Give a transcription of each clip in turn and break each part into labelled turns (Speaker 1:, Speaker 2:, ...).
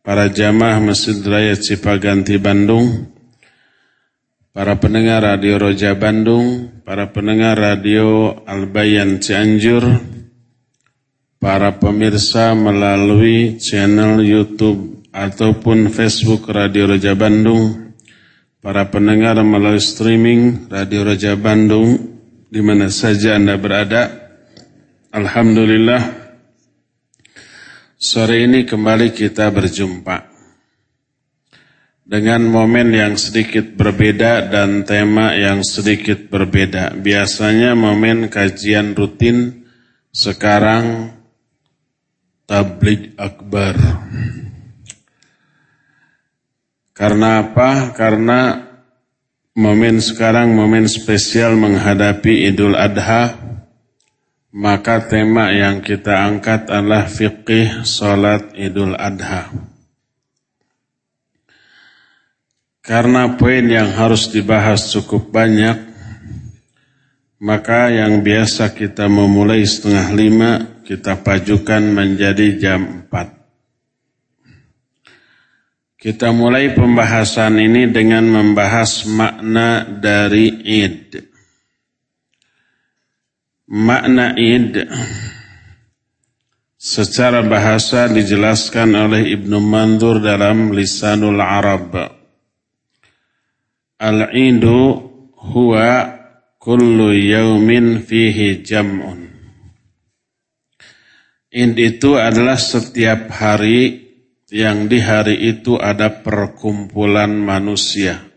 Speaker 1: para jamaah Masjid Raya Cipaganti Bandung, para pendengar Radio Roja Bandung, para pendengar Radio Albayan Cianjur, para pemirsa melalui channel YouTube ataupun Facebook Radio Roja Bandung, para pendengar melalui streaming Radio Roja Bandung, di mana saja Anda berada. Alhamdulillah Sore ini kembali kita berjumpa dengan momen yang sedikit berbeda dan tema yang sedikit berbeda. Biasanya momen kajian rutin, sekarang tablik akbar. Karena apa? Karena momen sekarang momen spesial menghadapi Idul Adha maka tema yang kita angkat adalah fikih salat Idul Adha. Karena poin yang harus dibahas cukup banyak, maka yang biasa kita memulai setengah lima, kita pajukan menjadi jam empat. Kita mulai pembahasan ini dengan membahas makna dari Id. Makna id secara bahasa dijelaskan oleh Ibnu Mandur dalam Lisanul Arab. Al-idu huwa kullu yaumin fihi jam'un. Id itu adalah setiap hari yang di hari itu ada perkumpulan manusia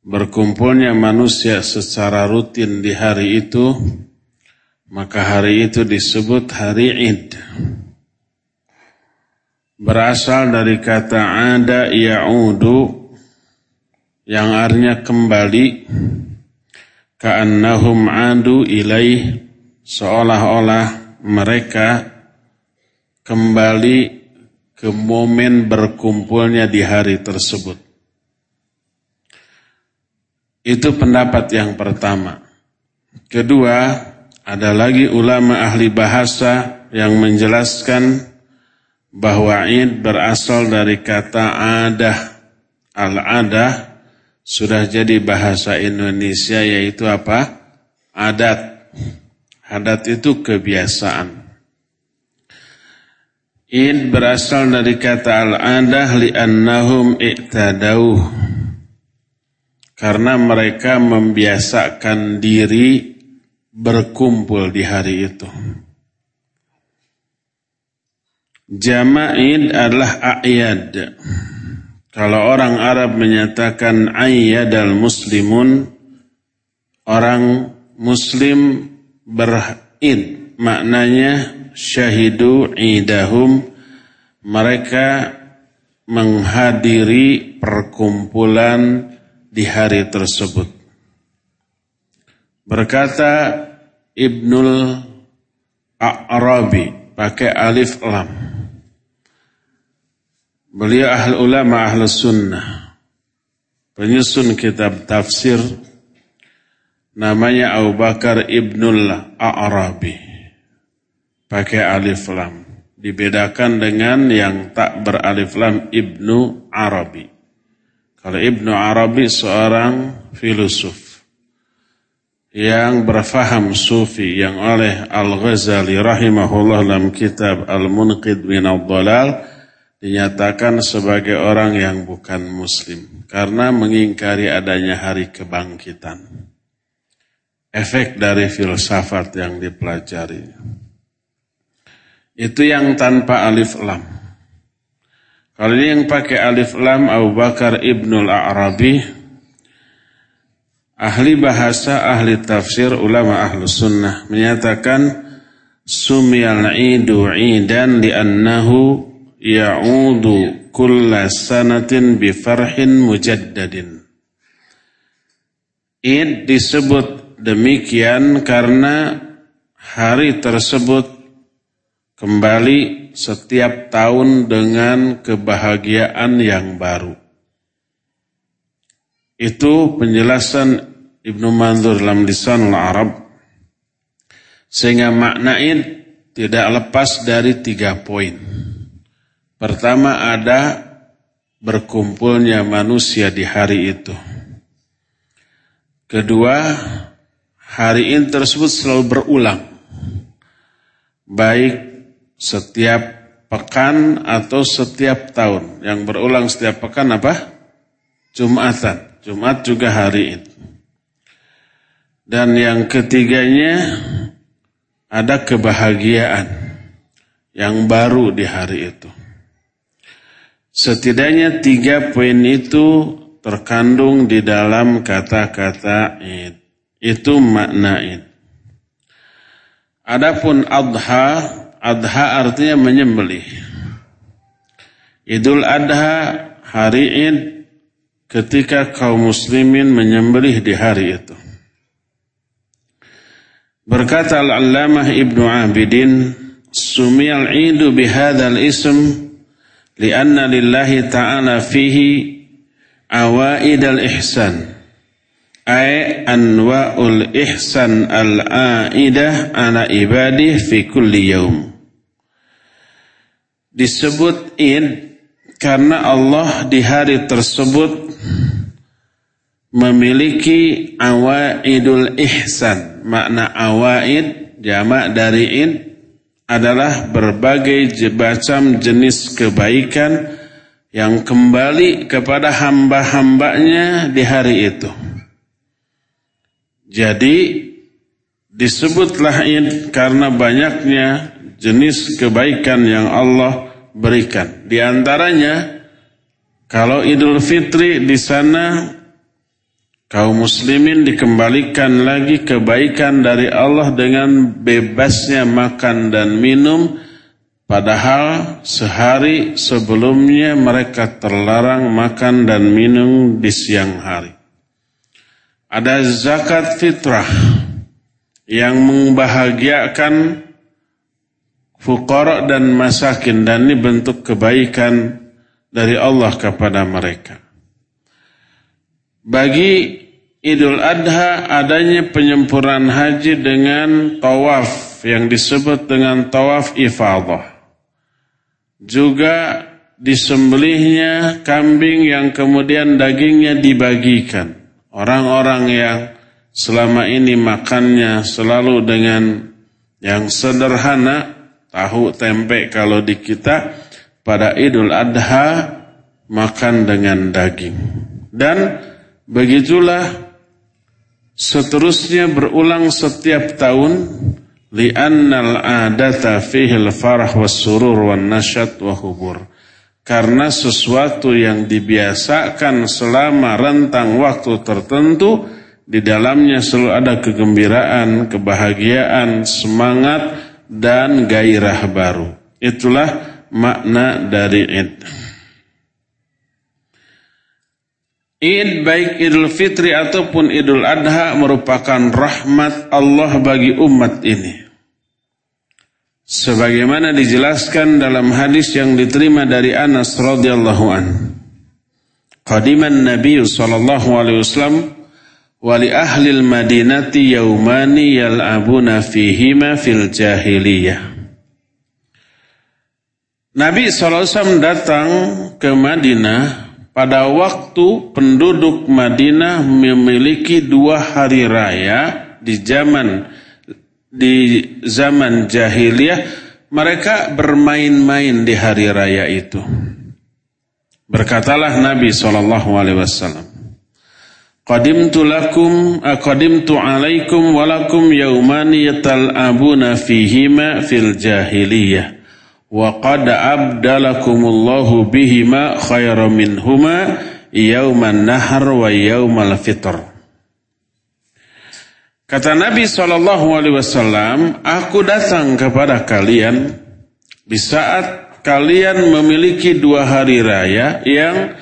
Speaker 1: berkumpulnya manusia secara rutin di hari itu, maka hari itu disebut hari Id. Berasal dari kata ada ya'udu yang artinya kembali ka'annahum adu ilaih seolah-olah mereka kembali ke momen berkumpulnya di hari tersebut. Itu pendapat yang pertama. Kedua, ada lagi ulama ahli bahasa yang menjelaskan bahwa id berasal dari kata adah. Al-adah sudah jadi bahasa Indonesia yaitu apa? Adat. Adat itu kebiasaan. Id berasal dari kata al-adah li'annahum i'tadauh karena mereka membiasakan diri berkumpul di hari itu. Jama'id adalah a'yad. Kalau orang Arab menyatakan al muslimun, orang muslim berid. Maknanya syahidu idahum, mereka menghadiri perkumpulan di hari tersebut. Berkata Ibnul A'rabi pakai alif lam. Beliau ahli ulama ahli sunnah. Penyusun kitab tafsir namanya Abu Bakar Ibnul A'rabi. Pakai alif lam. Dibedakan dengan yang tak beralif lam Ibnu Arabi. Kalau Ibnu Arabi seorang filosof yang berfaham sufi yang oleh Al-Ghazali rahimahullah dalam kitab Al-Munqid min al-Dhalal dinyatakan sebagai orang yang bukan muslim karena mengingkari adanya hari kebangkitan. Efek dari filsafat yang dipelajari. Itu yang tanpa alif lam. Kalau ini yang pakai alif lam Abu Bakar Ibnul Arabi ahli bahasa, ahli tafsir, ulama ahlu sunnah menyatakan sumiyal idu idan li'annahu ya'udu kulla sanatin bi farhin mujaddadin. Id disebut demikian karena hari tersebut kembali setiap tahun dengan kebahagiaan yang baru. Itu penjelasan Ibnu Mandur dalam lisan Arab. Sehingga makna id tidak lepas dari tiga poin. Pertama ada berkumpulnya manusia di hari itu. Kedua, hari ini tersebut selalu berulang. Baik setiap pekan atau setiap tahun. Yang berulang setiap pekan apa? Jumatan. Jumat juga hari ini. Dan yang ketiganya ada kebahagiaan yang baru di hari itu. Setidaknya tiga poin itu terkandung di dalam kata-kata id. Itu makna id. Adapun adha, adha artinya menyembelih. Idul Adha hari Id ketika kaum muslimin menyembelih di hari itu. Berkata Al-Allamah Ibnu Abidin, Sumial Idu bihadal ism li'anna lillahi ta'ala fihi awaidal ihsan." Ay anwa'ul ihsan al-aidah ala ibadih fi kulli yaum disebut id karena Allah di hari tersebut memiliki awaidul ihsan makna awaid jamak dari id adalah berbagai macam jenis kebaikan yang kembali kepada hamba-hambanya di hari itu. Jadi disebutlah ini karena banyaknya jenis kebaikan yang Allah berikan. Di antaranya kalau Idul Fitri di sana kaum muslimin dikembalikan lagi kebaikan dari Allah dengan bebasnya makan dan minum padahal sehari sebelumnya mereka terlarang makan dan minum di siang hari. Ada zakat fitrah yang membahagiakan fukara dan masakin dan ini bentuk kebaikan dari Allah kepada mereka. Bagi Idul Adha adanya penyempurnaan haji dengan tawaf yang disebut dengan tawaf ifadah. Juga disembelihnya kambing yang kemudian dagingnya dibagikan. Orang-orang yang selama ini makannya selalu dengan yang sederhana, tahu tempe kalau di kita, pada Idul Adha makan dengan daging. Dan begitulah seterusnya berulang setiap tahun li'annal adata fihi al-farah was surur wan nasyat wa hubur karena sesuatu yang dibiasakan selama rentang waktu tertentu di dalamnya selalu ada kegembiraan, kebahagiaan, semangat dan gairah baru. Itulah makna dari Id. Id baik Idul Fitri ataupun Idul Adha merupakan rahmat Allah bagi umat ini. sebagaimana dijelaskan dalam hadis yang diterima dari Anas radhiyallahu an. Qadiman Nabi sallallahu alaihi wasallam wa li ahli al-Madinati yaumani yal'abuna fihima fil jahiliyah. Nabi SAW datang ke Madinah pada waktu penduduk Madinah memiliki dua hari raya di zaman di zaman jahiliyah mereka bermain-main di hari raya itu. Berkatalah Nabi sallallahu alaihi wasallam, Qadimtu lakum aqadimtu alaikum walakum yaumani yatal'abuna fihima fil jahiliyah. Wa qad abdalakumullahu bihima khairan minhuma yauman nahar wa yaumal fitr. Kata Nabi Shallallahu Alaihi Wasallam, aku datang kepada kalian di saat kalian memiliki dua hari raya yang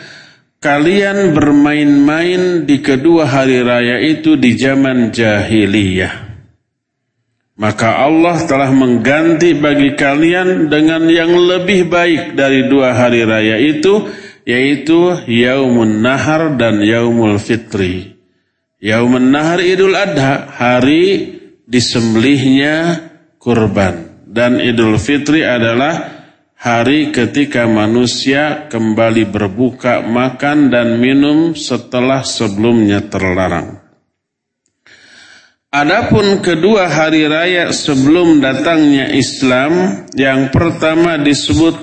Speaker 1: kalian bermain-main di kedua hari raya itu di zaman jahiliyah. Maka Allah telah mengganti bagi kalian dengan yang lebih baik dari dua hari raya itu, yaitu Yaumun Nahar dan Yaumul Fitri. Yaumun Nahar Idul Adha, hari disembelihnya kurban. Dan Idul Fitri adalah hari ketika manusia kembali berbuka makan dan minum setelah sebelumnya terlarang. Adapun kedua hari raya sebelum datangnya Islam, yang pertama disebut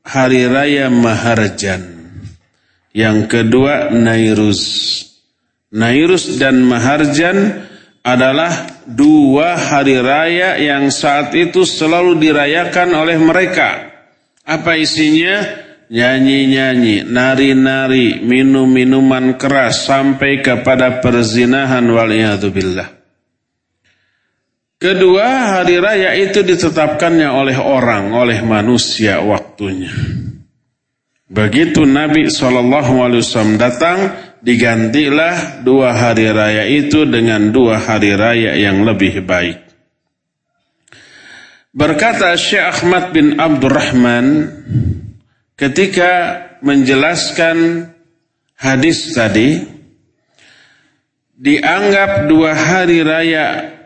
Speaker 1: hari raya Maharjan. Yang kedua Nairuz. Nairus dan Maharjan adalah dua hari raya yang saat itu selalu dirayakan oleh mereka. Apa isinya? Nyanyi-nyanyi, nari-nari, minum-minuman keras sampai kepada perzinahan waliyadzubillah. Kedua hari raya itu ditetapkannya oleh orang, oleh manusia waktunya. Begitu Nabi SAW datang, digantilah dua hari raya itu dengan dua hari raya yang lebih baik. Berkata Syekh Ahmad bin Abdurrahman ketika menjelaskan hadis tadi, dianggap dua hari raya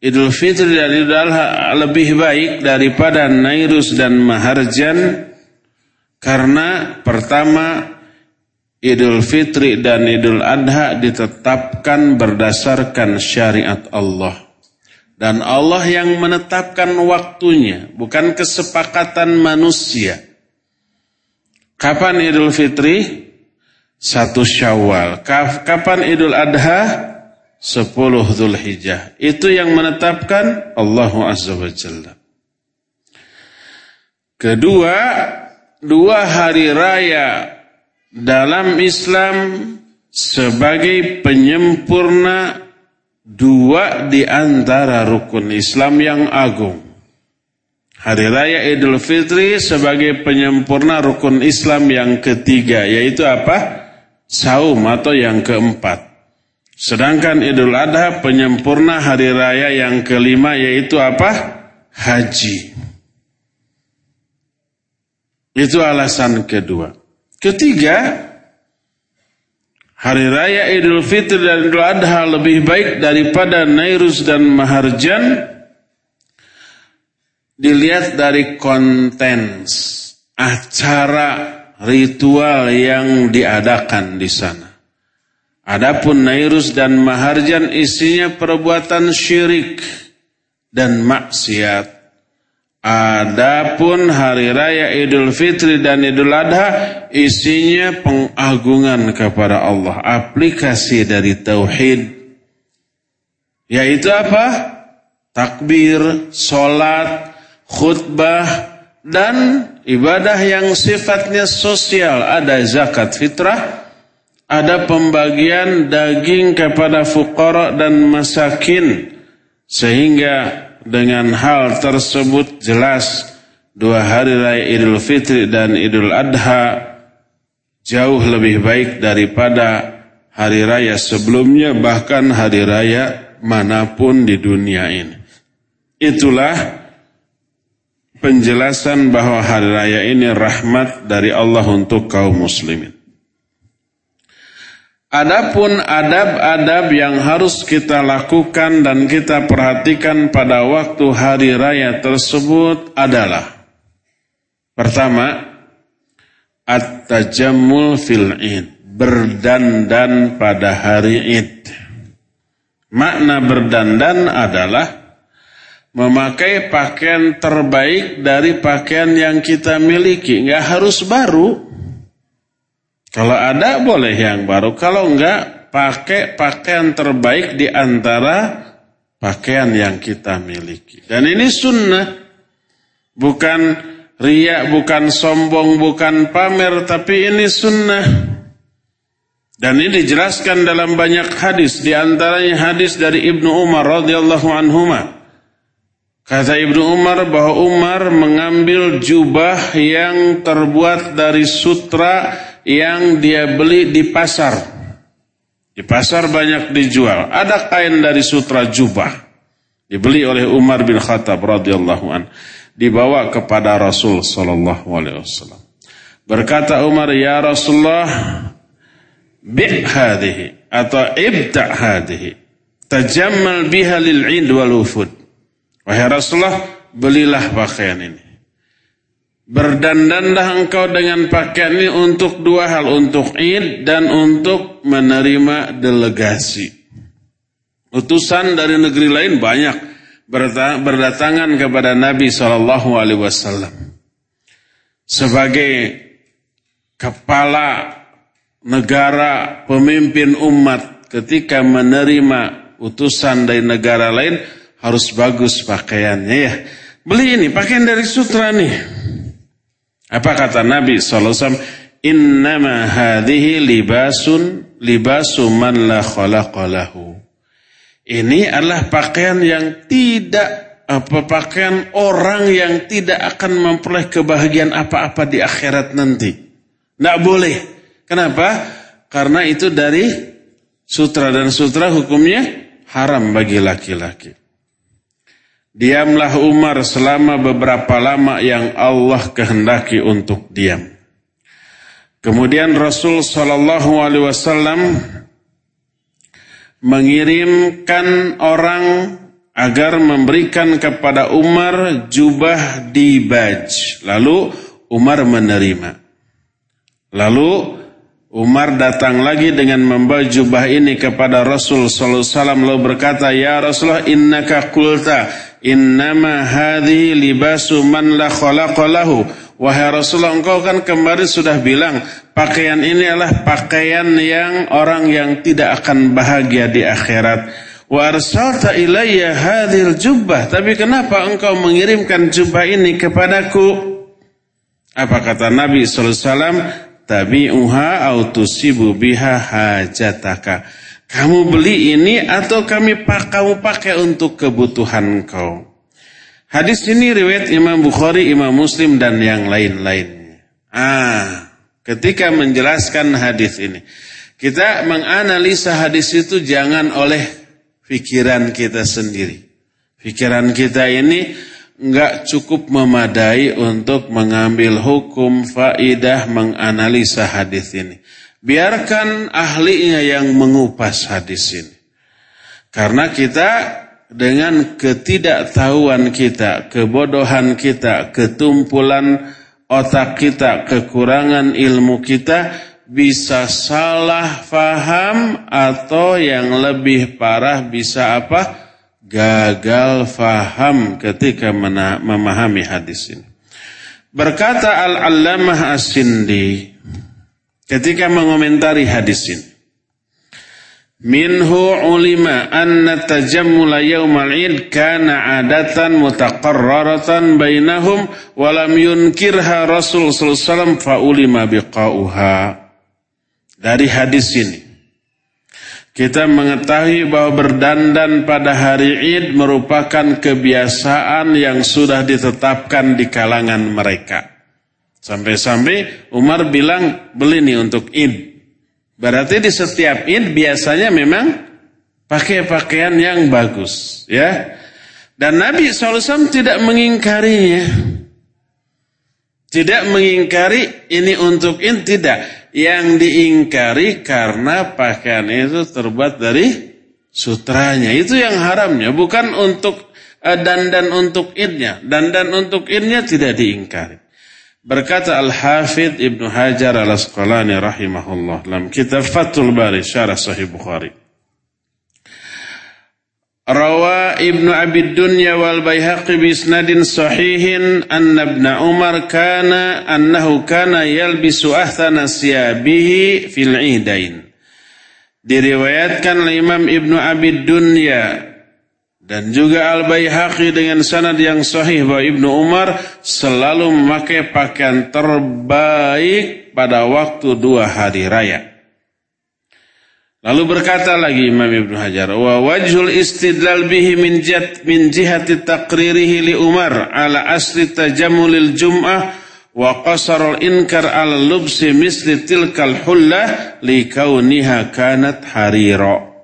Speaker 1: Idul Fitri dan Idul Adha lebih baik daripada Nairus dan Maharjan karena pertama Idul Fitri dan Idul Adha ditetapkan berdasarkan syariat Allah. Dan Allah yang menetapkan waktunya, bukan kesepakatan manusia. Kapan Idul Fitri? Satu Syawal. Kapan Idul Adha? Sepuluh Zulhijjah. Itu yang menetapkan Allah Azza wa Jalla. Kedua, dua hari raya dalam Islam sebagai penyempurna dua di antara rukun Islam yang agung. Hari Raya Idul Fitri sebagai penyempurna rukun Islam yang ketiga, yaitu apa? Saum atau yang keempat. Sedangkan Idul Adha penyempurna hari raya yang kelima yaitu apa? Haji. Itu alasan kedua. Ketiga, hari raya Idul Fitri dan Idul Adha lebih baik daripada Nairus dan Maharjan dilihat dari konten acara ritual yang diadakan di sana. Adapun Nairus dan Maharjan isinya perbuatan syirik dan maksiat. Adapun hari raya Idul Fitri dan Idul Adha isinya pengagungan kepada Allah, aplikasi dari tauhid. Yaitu apa? Takbir, solat, khutbah, dan ibadah yang sifatnya sosial. Ada zakat fitrah, ada pembagian daging kepada fukara dan masakin. Sehingga dengan hal tersebut jelas dua hari raya Idul Fitri dan Idul Adha jauh lebih baik daripada hari raya sebelumnya bahkan hari raya mana pun di dunia ini. Itulah penjelasan bahwa hari raya ini rahmat dari Allah untuk kaum muslimin. Adapun adab-adab yang harus kita lakukan dan kita perhatikan pada waktu hari raya tersebut adalah Pertama, at-tajammul fil id, berdandan pada hari id. Makna berdandan adalah memakai pakaian terbaik dari pakaian yang kita miliki. Nggak harus baru. Kalau ada boleh yang baru. Kalau enggak, pakai pakaian terbaik di antara pakaian yang kita miliki. Dan ini sunnah. Bukan riak, bukan sombong, bukan pamer, tapi ini sunnah. Dan ini dijelaskan dalam banyak hadis. Di antaranya hadis dari Ibnu Umar radhiyallahu anhumah Kata Ibnu Umar bahwa Umar mengambil jubah yang terbuat dari sutra yang dia beli di pasar. Di pasar banyak dijual. Ada kain dari sutra jubah. Dibeli oleh Umar bin Khattab radhiyallahu an. Dibawa kepada Rasul sallallahu alaihi wasallam. Berkata Umar, "Ya Rasulullah, bi' hadhihi atau ibta' hadhihi. Tajammal biha lil 'id wal wufud." Wahai Rasulullah, belilah pakaian ini. Berdandanlah engkau dengan pakaian ini untuk dua hal, untuk id dan untuk menerima delegasi. Utusan dari negeri lain banyak berdatangan kepada Nabi Shallallahu Alaihi Wasallam sebagai kepala negara, pemimpin umat ketika menerima utusan dari negara lain harus bagus pakaiannya ya. Beli ini pakaian dari sutra nih. Apa kata Nabi SAW? Innama hadhihi libasun libasu man la khalaqalahu. Ini adalah pakaian yang tidak apa pakaian orang yang tidak akan memperoleh kebahagiaan apa-apa di akhirat nanti. Tidak boleh. Kenapa? Karena itu dari sutra dan sutra hukumnya haram bagi laki-laki. Diamlah Umar selama beberapa lama yang Allah kehendaki untuk diam. Kemudian Rasul Shallallahu Alaihi Wasallam mengirimkan orang agar memberikan kepada Umar jubah dibaj. Lalu Umar menerima. Lalu Umar datang lagi dengan membawa jubah ini kepada Rasul sallallahu alaihi wasallam lalu berkata, "Ya Rasulullah, innaka qulta Innama hadhi libasu man la khalaqalahu. Wahai Rasulullah engkau kan kemarin sudah bilang pakaian ini adalah pakaian yang orang yang tidak akan bahagia di akhirat. Wa arsalta ilayya hadhil jubbah. Tapi kenapa engkau mengirimkan jubah ini kepadaku? Apa kata Nabi SAW? Tabi'uha autusibu biha hajataka kamu beli ini atau kami kamu pakai untuk kebutuhan kau. Hadis ini riwayat Imam Bukhari, Imam Muslim dan yang lain-lainnya. Ah, ketika menjelaskan hadis ini, kita menganalisa hadis itu jangan oleh pikiran kita sendiri. Pikiran kita ini enggak cukup memadai untuk mengambil hukum faidah menganalisa hadis ini. Biarkan ahlinya yang mengupas hadis ini. Karena kita dengan ketidaktahuan kita, kebodohan kita, ketumpulan otak kita, kekurangan ilmu kita, bisa salah faham atau yang lebih parah bisa apa? Gagal faham ketika memahami hadis ini. Berkata Al-Allamah As-Sindi, ketika mengomentari hadis ini. Minhu ulima anna tajammula yaumal id kana adatan mutaqarraratan bainahum wa lam yunkirha Rasul sallallahu fa ulima biqauha. Dari hadis ini kita mengetahui bahwa berdandan pada hari Id merupakan kebiasaan yang sudah ditetapkan di kalangan mereka. Sampai-sampai Umar bilang beli nih untuk id. Berarti di setiap id biasanya memang pakai pakaian yang bagus. ya. Dan Nabi SAW tidak mengingkarinya. Tidak mengingkari ini untuk in tidak. Yang diingkari karena pakaian itu terbuat dari sutranya. Itu yang haramnya, bukan untuk uh, dandan untuk innya. Dandan untuk innya tidak diingkari. Berkata Al-Hafidh Ibnu Hajar Al-Asqalani rahimahullah dalam kitab Fathul Bari syarah Sahih Bukhari. Rawa Ibnu Abi Dunya wal Baihaqi bi isnadin sahihin anna Ibnu Umar kana annahu kana yalbisu ahsana siyabihi fil idain. Diriwayatkan oleh Imam Ibnu Abi Dunya dan juga Al-Baihaqi dengan sanad yang sahih bahwa Ibnu Umar selalu memakai pakaian terbaik pada waktu dua hari raya. Lalu berkata lagi Imam Ibnu Hajar, wa wajhul istidlal bihi min jat min jihati taqririhi li Umar ala asli tajammulil jum'ah wa qasarul inkar ala lubsi misli tilkal hullah li kauniha kanat harira.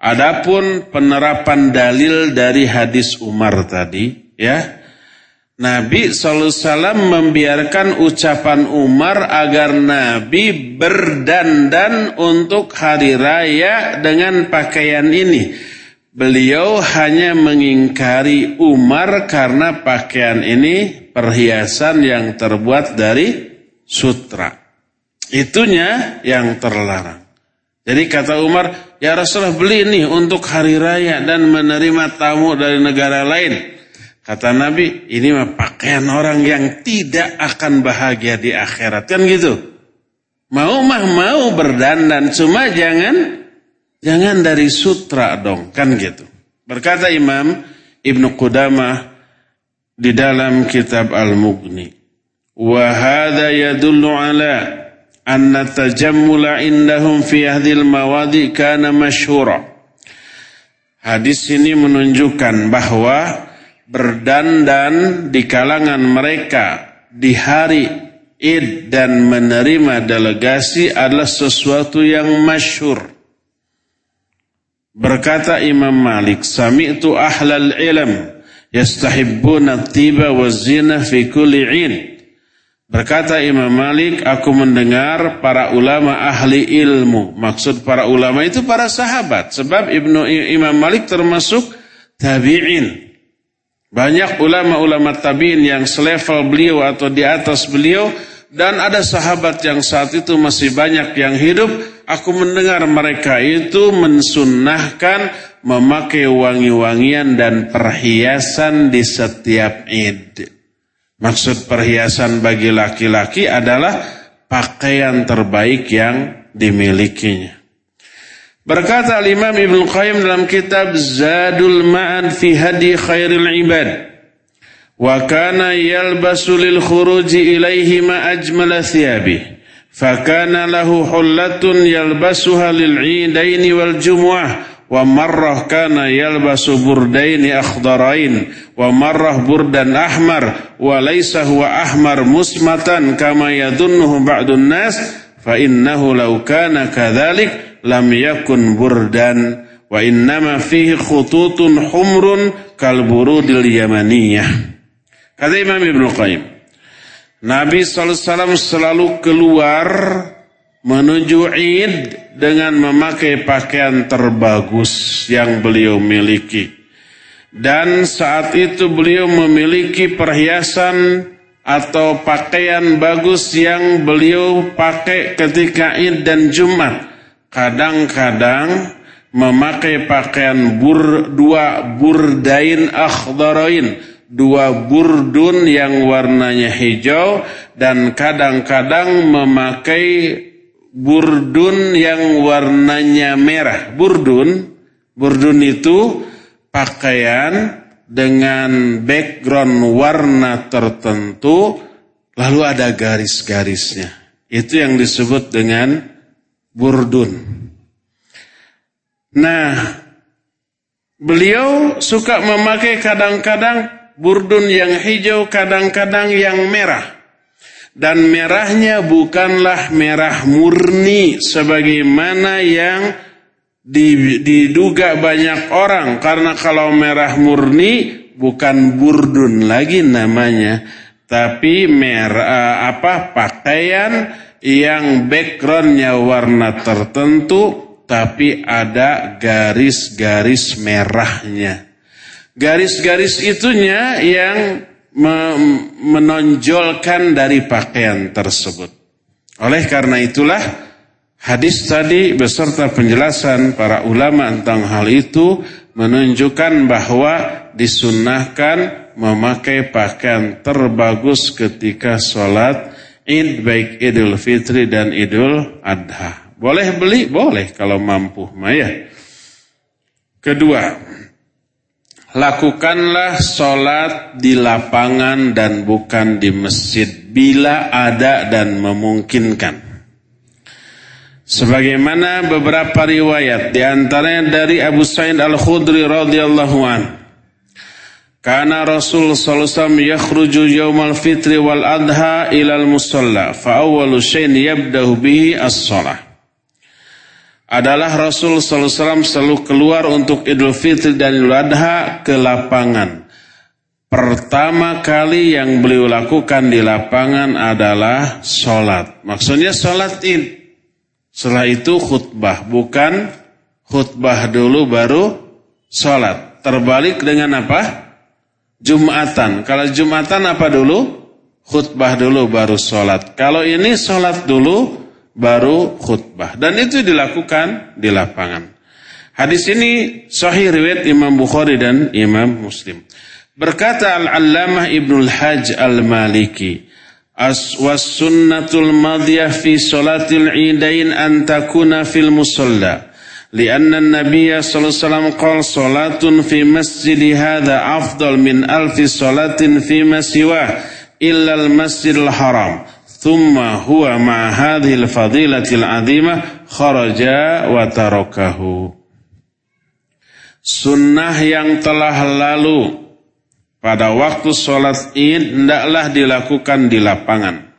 Speaker 1: Adapun penerapan dalil dari hadis Umar tadi, ya, Nabi SAW membiarkan ucapan Umar agar Nabi berdandan untuk hari raya dengan pakaian ini. Beliau hanya mengingkari Umar karena pakaian ini perhiasan yang terbuat dari sutra. Itunya yang terlarang. Jadi kata Umar, ya Rasulullah beli ini untuk hari raya dan menerima tamu dari negara lain. Kata Nabi, ini mah pakaian orang yang tidak akan bahagia di akhirat. Kan gitu. Mau mah mau berdandan, cuma jangan jangan dari sutra dong. Kan gitu. Berkata Imam Ibnu Qudamah di dalam kitab Al-Mughni. Wa yadullu ala anna tajammula indahum fi hadhil mawadi kana masyhura. Hadis ini menunjukkan bahwa berdandan di kalangan mereka di hari Id dan menerima delegasi adalah sesuatu yang masyhur. Berkata Imam Malik, "Sami'tu ahlal ilm yastahibbuna tiba wa zina fi kulli 'in." Berkata Imam Malik, aku mendengar para ulama ahli ilmu. Maksud para ulama itu para sahabat. Sebab Ibnu Imam Malik termasuk tabi'in. Banyak ulama-ulama tabi'in yang selevel beliau atau di atas beliau. Dan ada sahabat yang saat itu masih banyak yang hidup. Aku mendengar mereka itu mensunnahkan memakai wangi-wangian dan perhiasan di setiap id. Maksud perhiasan bagi laki-laki adalah pakaian terbaik yang dimilikinya. Berkata Imam Ibn Qayyim dalam kitab Zadul Ma'ad fi Hadi Khairil Ibad. Wa kana yalbasu lil khuruji ilaihi ma ajmala thiyabi. Fakana lahu hullatun yalbasuha lil idaini wal jumu'ah wa marrah kana yalbasu burdain akhdarain. Wa marrah burdan ahmar. Wa laysa huwa ahmar musmatan kama yadhunnuhu ba'dun nas. Fa innahu law kana kadhalik lam yakun burdan. Wa innama fihi khututun humrun kal burudil yamaniyah. Kata Imam Ibnu Qayyim Nabi SAW selalu keluar menuju Id dengan memakai pakaian terbagus yang beliau miliki. Dan saat itu beliau memiliki perhiasan atau pakaian bagus yang beliau pakai ketika Id dan Jumat. Kadang-kadang memakai pakaian bur, dua burdain akhdarain, dua burdun yang warnanya hijau dan kadang-kadang memakai burdun yang warnanya merah. Burdun, burdun itu pakaian dengan background warna tertentu lalu ada garis-garisnya. Itu yang disebut dengan burdun. Nah, beliau suka memakai kadang-kadang burdun yang hijau, kadang-kadang yang merah. Dan merahnya bukanlah merah murni sebagaimana yang diduga banyak orang. Karena kalau merah murni bukan burdun lagi namanya. tapi merah apa pakaian yang backgroundnya warna tertentu tapi ada garis-garis merahnya. Garis-garis itunya yang menonjolkan dari pakaian tersebut. Oleh karena itulah hadis tadi beserta penjelasan para ulama tentang hal itu menunjukkan bahwa disunahkan memakai pakaian terbagus ketika sholat id baik idul fitri dan idul adha. Boleh beli? Boleh kalau mampu. Maya. Kedua, lakukanlah sholat di lapangan dan bukan di masjid bila ada dan memungkinkan. Sebagaimana beberapa riwayat di antaranya dari Abu Sa'id Al-Khudri radhiyallahu an. Karena Rasul sallallahu alaihi wasallam yaumal fitri wal adha ilal musalla fa bihi as-shalah adalah Rasul SAW selalu keluar untuk Idul Fitri dan Idul Adha ke lapangan. Pertama kali yang beliau lakukan di lapangan adalah sholat. Maksudnya sholat id. Setelah itu khutbah. Bukan khutbah dulu baru sholat. Terbalik dengan apa? Jumatan. Kalau Jumatan apa dulu? Khutbah dulu baru sholat. Kalau ini sholat dulu baru khutbah. Dan itu dilakukan di lapangan. Hadis ini sahih riwayat Imam Bukhari dan Imam Muslim. Berkata Al-Allamah Ibnul Hajj Al-Maliki, As was sunnatul madiyah fi salatil idain an takuna fil musalla. لأن النبي صلى الله عليه وسلم قال صلاة في مسجد هذا أفضل من ألف صلاة فيما سواه إلا المسجد الحرام thumma huwa ma hadhil fadilatil azimah kharaja wa tarakahu. Sunnah yang telah lalu pada waktu sholat id hendaklah dilakukan di lapangan.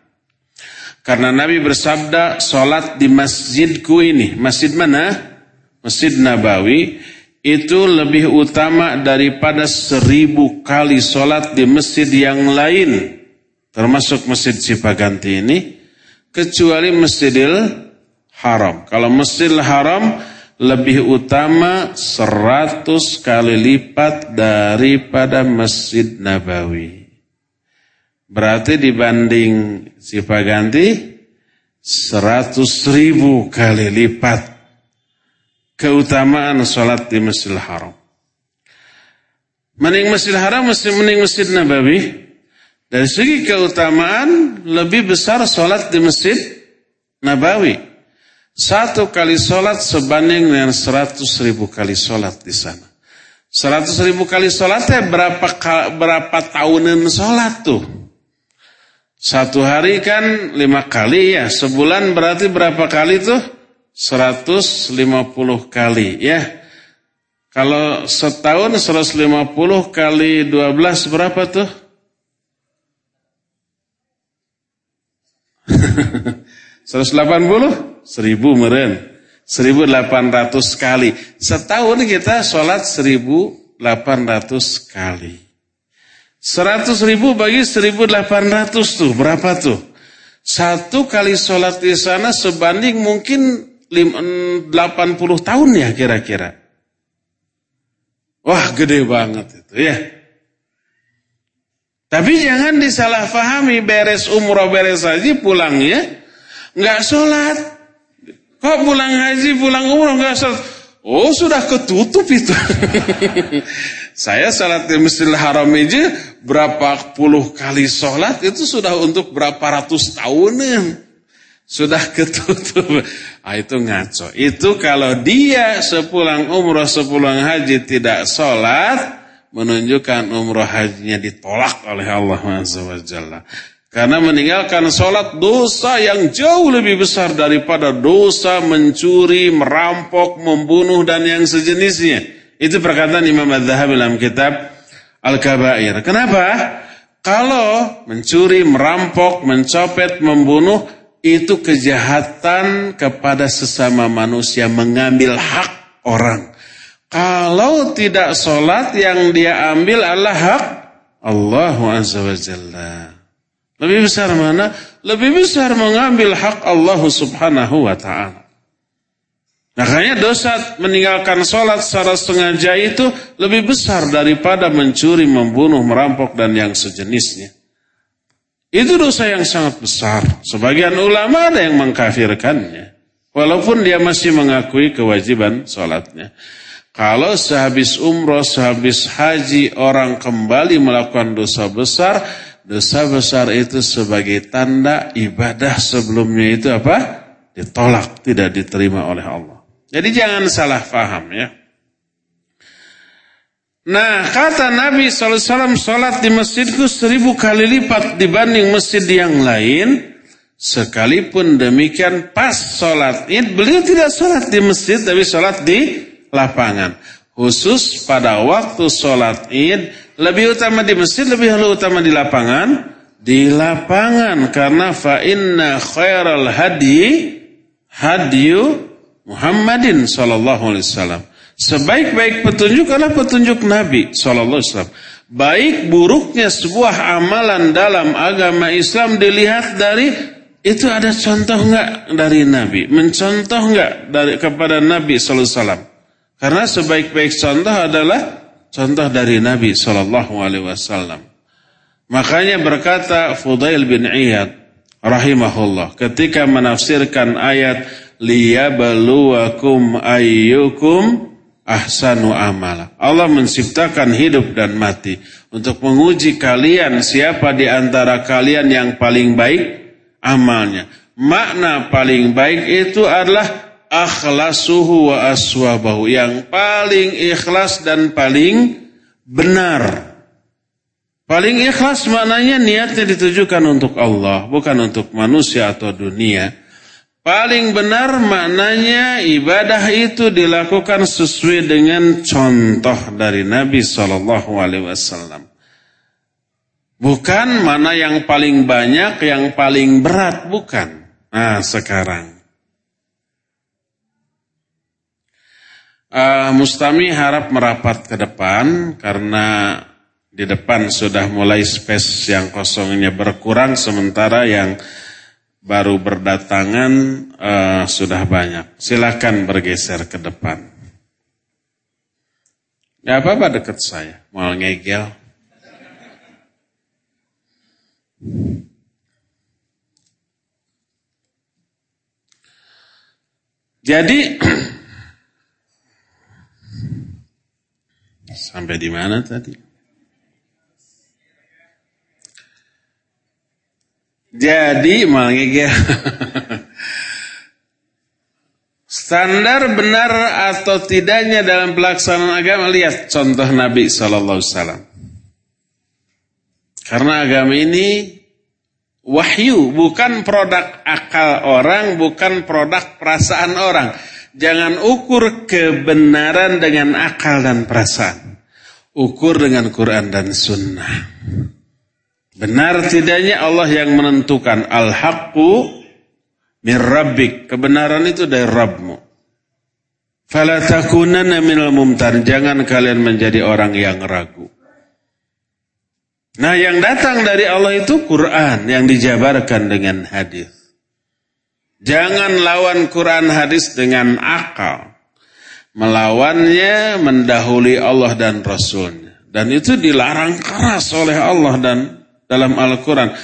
Speaker 1: Karena Nabi bersabda sholat di masjidku ini. Masjid mana? Masjid Nabawi itu lebih utama daripada seribu kali sholat di masjid yang lain termasuk Masjid Cipaganti ini kecuali Masjidil Haram. Kalau Masjidil Haram lebih utama 100 kali lipat daripada Masjid Nabawi. Berarti dibanding Cipaganti 100 ribu kali lipat keutamaan sholat di Masjidil Haram. Mending Masjidil Haram, mending Masjid Nabawi. Dari segi keutamaan lebih besar sholat di masjid Nabawi. Satu kali sholat sebanding dengan seratus ribu kali sholat di sana. Seratus ribu kali sholatnya berapa berapa tahunan sholat tuh? Satu hari kan lima kali ya. Sebulan berarti berapa kali tuh? Seratus lima puluh kali ya. Kalau setahun seratus lima puluh kali dua belas berapa tuh? 180? 1000 meren. 1800 kali. Setahun kita sholat 1800 kali. 100 ribu bagi 1800 tuh. Berapa tuh? Satu kali sholat di sana sebanding mungkin 80 tahun ya kira-kira. Wah gede banget itu ya. Tapi jangan disalahpahami beres umroh beres haji pulang ya. Nggak sholat. Kok pulang haji pulang umroh nggak sholat? Oh sudah ketutup itu. Saya sholat di Masjidil Haram aja berapa puluh kali sholat itu sudah untuk berapa ratus tahunan. Sudah ketutup. Ah, itu ngaco. Itu kalau dia sepulang umroh sepulang haji tidak sholat menunjukkan umroh hajinya ditolak oleh Allah SWT. Karena meninggalkan sholat dosa yang jauh lebih besar daripada dosa mencuri, merampok, membunuh dan yang sejenisnya. Itu perkataan Imam Az-Zahabi dalam kitab Al-Kabair. Kenapa? Kalau mencuri, merampok, mencopet, membunuh itu kejahatan kepada sesama manusia mengambil hak orang. Kalau tidak sholat yang dia ambil adalah hak Allah Azza wa Jalla. Lebih besar mana? Lebih besar mengambil hak Allah subhanahu wa ta'ala. Makanya dosa meninggalkan sholat secara sengaja itu lebih besar daripada mencuri, membunuh, merampok, dan yang sejenisnya. Itu dosa yang sangat besar. Sebagian ulama ada yang mengkafirkannya. Walaupun dia masih mengakui kewajiban sholatnya. Kalau sehabis umroh, sehabis haji, orang kembali melakukan dosa besar, dosa besar itu sebagai tanda ibadah sebelumnya itu apa? Ditolak, tidak diterima oleh Allah. Jadi jangan salah faham ya. Nah kata Nabi SAW, sholat di masjidku seribu kali lipat dibanding masjid yang lain. Sekalipun demikian pas sholat beliau tidak sholat di masjid tapi sholat di lapangan. Khusus pada waktu sholat id, lebih utama di masjid, lebih utama di lapangan. Di lapangan, karena fa inna khairal hadi hadiyu Muhammadin sallallahu alaihi wasallam. Sebaik-baik petunjuk adalah petunjuk Nabi sallallahu alaihi wasallam. Baik buruknya sebuah amalan dalam agama Islam dilihat dari itu ada contoh enggak dari Nabi? Mencontoh enggak dari kepada Nabi sallallahu alaihi wasallam? Karena sebaik-baik contoh adalah contoh dari Nabi Shallallahu Alaihi Wasallam. Makanya berkata Fudail bin Iyad rahimahullah ketika menafsirkan ayat liyabluwakum ayyukum ahsanu amala. Allah menciptakan hidup dan mati untuk menguji kalian siapa di antara kalian yang paling baik amalnya. Makna paling baik itu adalah akhlasuhu wa aswabahu yang paling ikhlas dan paling benar. Paling ikhlas maknanya niatnya ditujukan untuk Allah, bukan untuk manusia atau dunia. Paling benar maknanya ibadah itu dilakukan sesuai dengan contoh dari Nabi Shallallahu Alaihi Wasallam. Bukan mana yang paling banyak, yang paling berat, bukan. Nah sekarang Uh, Mustami harap merapat ke depan karena di depan sudah mulai space yang kosongnya berkurang sementara yang baru berdatangan uh, sudah banyak. Silakan bergeser ke depan. Ya apa-apa dekat saya, mau ngegel. Jadi Sampai di mana tadi? Jadi mangga Standar benar atau tidaknya dalam pelaksanaan agama lihat contoh Nabi Sallallahu Alaihi. Karena agama ini wahyu bukan produk akal orang, bukan produk perasaan orang. Jangan ukur kebenaran dengan akal dan perasaan. Ukur dengan Quran dan Sunnah. Benar tidaknya Allah yang menentukan al-haqqu min rabbik. Kebenaran itu dari Rabbmu. Fala takunanna minal mumtar. Jangan kalian menjadi orang yang ragu. Nah yang datang dari Allah itu Quran yang dijabarkan dengan hadis. Jangan lawan Quran hadis dengan akal. Melawannya mendahului Allah dan Rasulnya. Dan itu dilarang keras oleh Allah dan dalam Al-Quran.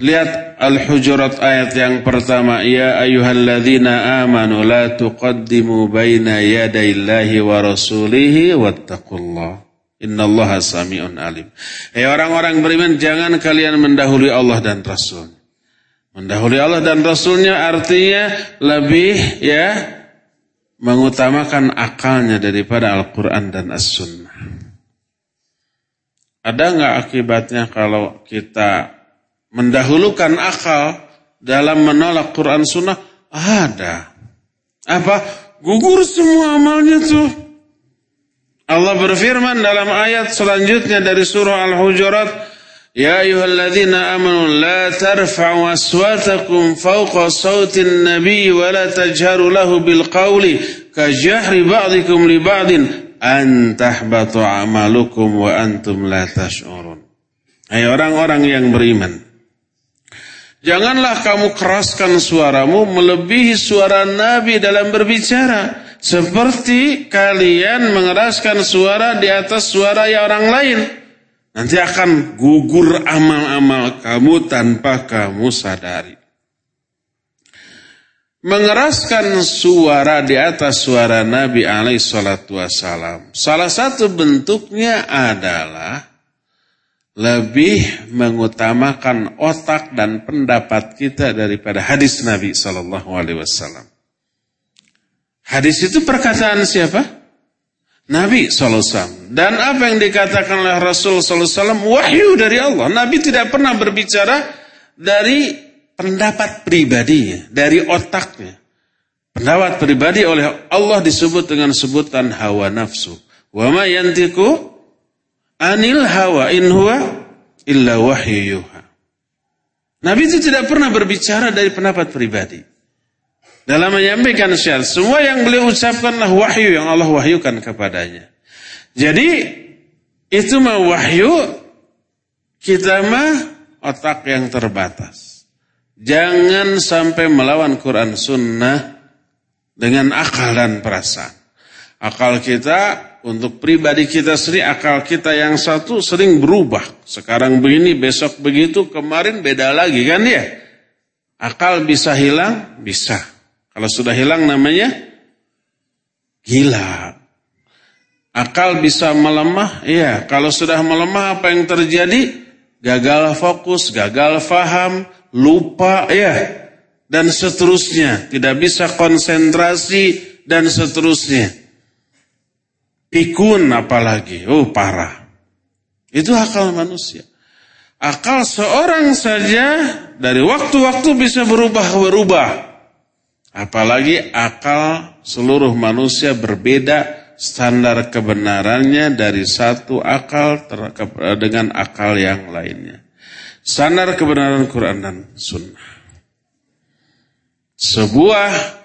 Speaker 1: Lihat Al-Hujurat ayat yang pertama. Ya ayuhalladzina amanu la tuqaddimu baina yadaillahi wa rasulihi wattaqullah. Innallaha sami'un alim. Hei orang-orang beriman, jangan kalian mendahului Allah dan Rasul. Mendahului Allah dan Rasulnya artinya lebih ya mengutamakan akalnya daripada Al-Quran dan As-Sunnah. Ada nggak akibatnya kalau kita mendahulukan akal dalam menolak Quran Sunnah? Ada. Apa? Gugur semua amalnya tuh. Allah berfirman dalam ayat selanjutnya dari surah Al-Hujurat, يا أيها الذين آمنوا لا ترفعوا أصواتكم فوق صوت النبي ولا تجهروا له بالقول كجهر بعضكم لبعض أن تحبط أعمالكم وأنتم لا تشعرون Hai orang-orang yang beriman Janganlah kamu keraskan suaramu melebihi suara Nabi dalam berbicara. Seperti kalian mengeraskan suara di atas suara yang orang lain. Nanti akan gugur amal-amal kamu tanpa kamu sadari. Mengeraskan suara di atas suara Nabi alaihi salatu wassalam. Salah satu bentuknya adalah lebih mengutamakan otak dan pendapat kita daripada hadis Nabi Sallallahu Alaihi Wasallam. Hadis itu perkataan siapa? Nabi SAW. Dan apa yang dikatakan oleh Rasul SAW? Wahyu dari Allah. Nabi tidak pernah berbicara dari pendapat pribadinya, dari otaknya. Pendapat pribadi oleh Allah disebut dengan sebutan hawa nafsu. Wa ma yantiku Anil hawa in huwa illa wahyu yuha. Nabi itu tidak pernah berbicara dari pendapat pribadi. Dalam menyampaikan syarat, semua yang beliau ucapkanlah wahyu yang Allah wahyukan kepadanya. Jadi, itu mah wahyu, kita mah otak yang terbatas. Jangan sampai melawan Quran Sunnah dengan akal dan perasaan. Akal kita untuk pribadi kita sendiri, akal kita yang satu sering berubah. Sekarang begini, besok begitu, kemarin beda lagi kan ya? Akal bisa hilang? Bisa. Kalau sudah hilang namanya gila. Akal bisa melemah? Iya. Kalau sudah melemah apa yang terjadi? Gagal fokus, gagal faham, lupa, ya. Dan seterusnya. Tidak bisa konsentrasi dan seterusnya. Pikun apalagi, oh parah. Itu akal manusia. Akal seorang saja dari waktu-waktu bisa berubah-berubah. Apalagi akal seluruh manusia berbeda standar kebenarannya dari satu akal dengan akal yang lainnya. Standar kebenaran Quran dan Sunnah. Sebuah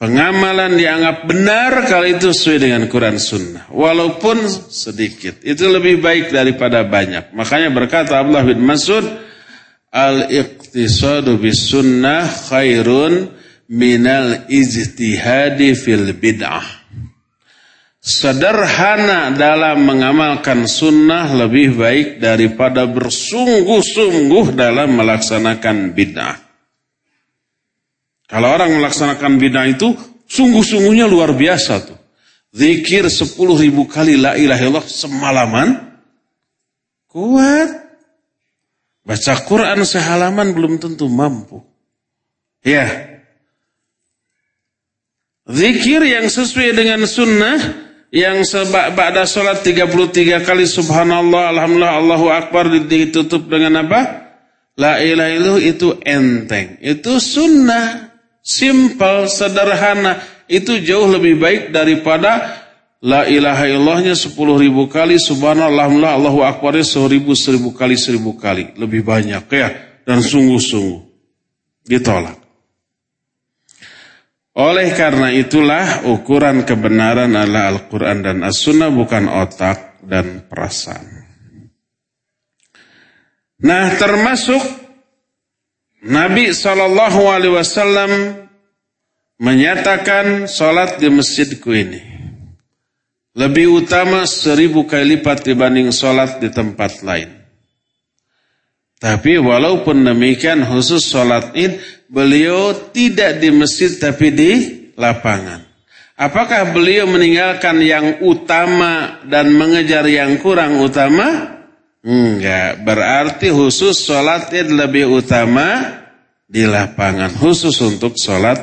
Speaker 1: Pengamalan dianggap benar kalau itu sesuai dengan Quran Sunnah. Walaupun sedikit. Itu lebih baik daripada banyak. Makanya berkata Abdullah bin Mas'ud. Al-iqtisadu bis sunnah khairun minal ijtihadi fil bid'ah. Sederhana dalam mengamalkan sunnah lebih baik daripada bersungguh-sungguh dalam melaksanakan bid'ah. Kalau orang melaksanakan bid'ah itu sungguh-sungguhnya luar biasa tuh. Zikir sepuluh ribu kali la ilaha illallah semalaman. Kuat. Baca Quran sehalaman belum tentu mampu. Ya. Zikir yang sesuai dengan sunnah yang sebab pada sholat 33 kali subhanallah alhamdulillah Allahu akbar ditutup dengan apa? La ilaha illallah itu enteng. Itu sunnah. Simple, sederhana. Itu jauh lebih baik daripada La ilaha illahnya sepuluh ribu kali, subhanallah, Allahu akbarnya seribu, seribu kali, seribu kali. Lebih banyak ya. Dan sungguh-sungguh. Ditolak. Oleh karena itulah ukuran kebenaran adalah Al-Quran dan As-Sunnah bukan otak dan perasaan. Nah termasuk Nabi Wasallam menyatakan sholat di masjidku ini lebih utama seribu kali lipat dibanding sholat di tempat lain. Tapi walaupun demikian khusus sholat id beliau tidak di masjid tapi di lapangan. Apakah beliau meninggalkan yang utama dan mengejar yang kurang utama? Enggak, berarti khusus sholat id lebih utama di lapangan. Khusus untuk sholat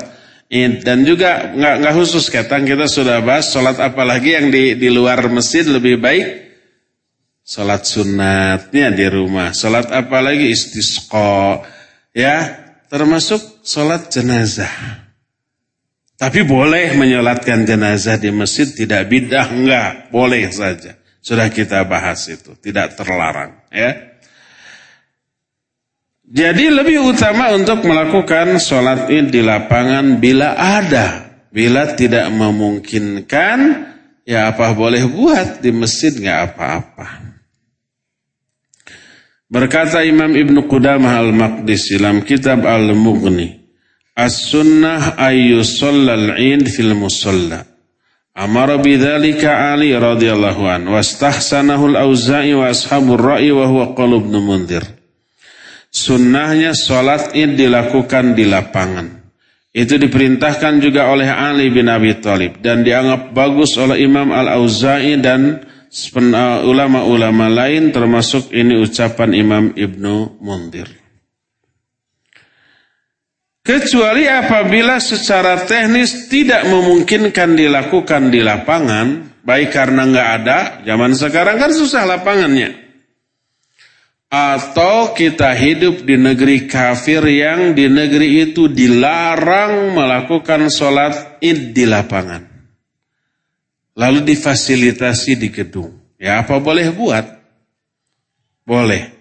Speaker 1: id. Dan juga enggak, enggak khusus, kata kita sudah bahas sholat apalagi yang di, di luar masjid lebih baik. Sholat sunatnya di rumah. Sholat apalagi istisqa. Ya, termasuk sholat jenazah. Tapi boleh menyolatkan jenazah di masjid, tidak bidah, enggak. Boleh saja. Sudah kita bahas itu, tidak terlarang ya. Jadi lebih utama untuk melakukan sholat id di lapangan bila ada. Bila tidak memungkinkan, ya apa boleh buat di masjid nggak apa-apa. Berkata Imam Ibn Qudamah Al-Maqdisi dalam kitab Al-Mughni, As-sunnah ayyusallal id fil musalla. Amara bidzalika Ali radhiyallahu an wastahsanahu al-Auza'i wa ashabur ra'i wa huwa qaul Ibnu Munzir. Sunnahnya salat Id dilakukan di lapangan. Itu diperintahkan juga oleh Ali bin Abi Thalib dan dianggap bagus oleh Imam Al-Auza'i dan ulama-ulama lain termasuk ini ucapan Imam Ibnu Mundir. Kecuali apabila secara teknis tidak memungkinkan dilakukan di lapangan, baik karena nggak ada, zaman sekarang kan susah lapangannya. Atau kita hidup di negeri kafir yang di negeri itu dilarang melakukan sholat id di lapangan lalu difasilitasi di gedung. Ya apa boleh buat? Boleh.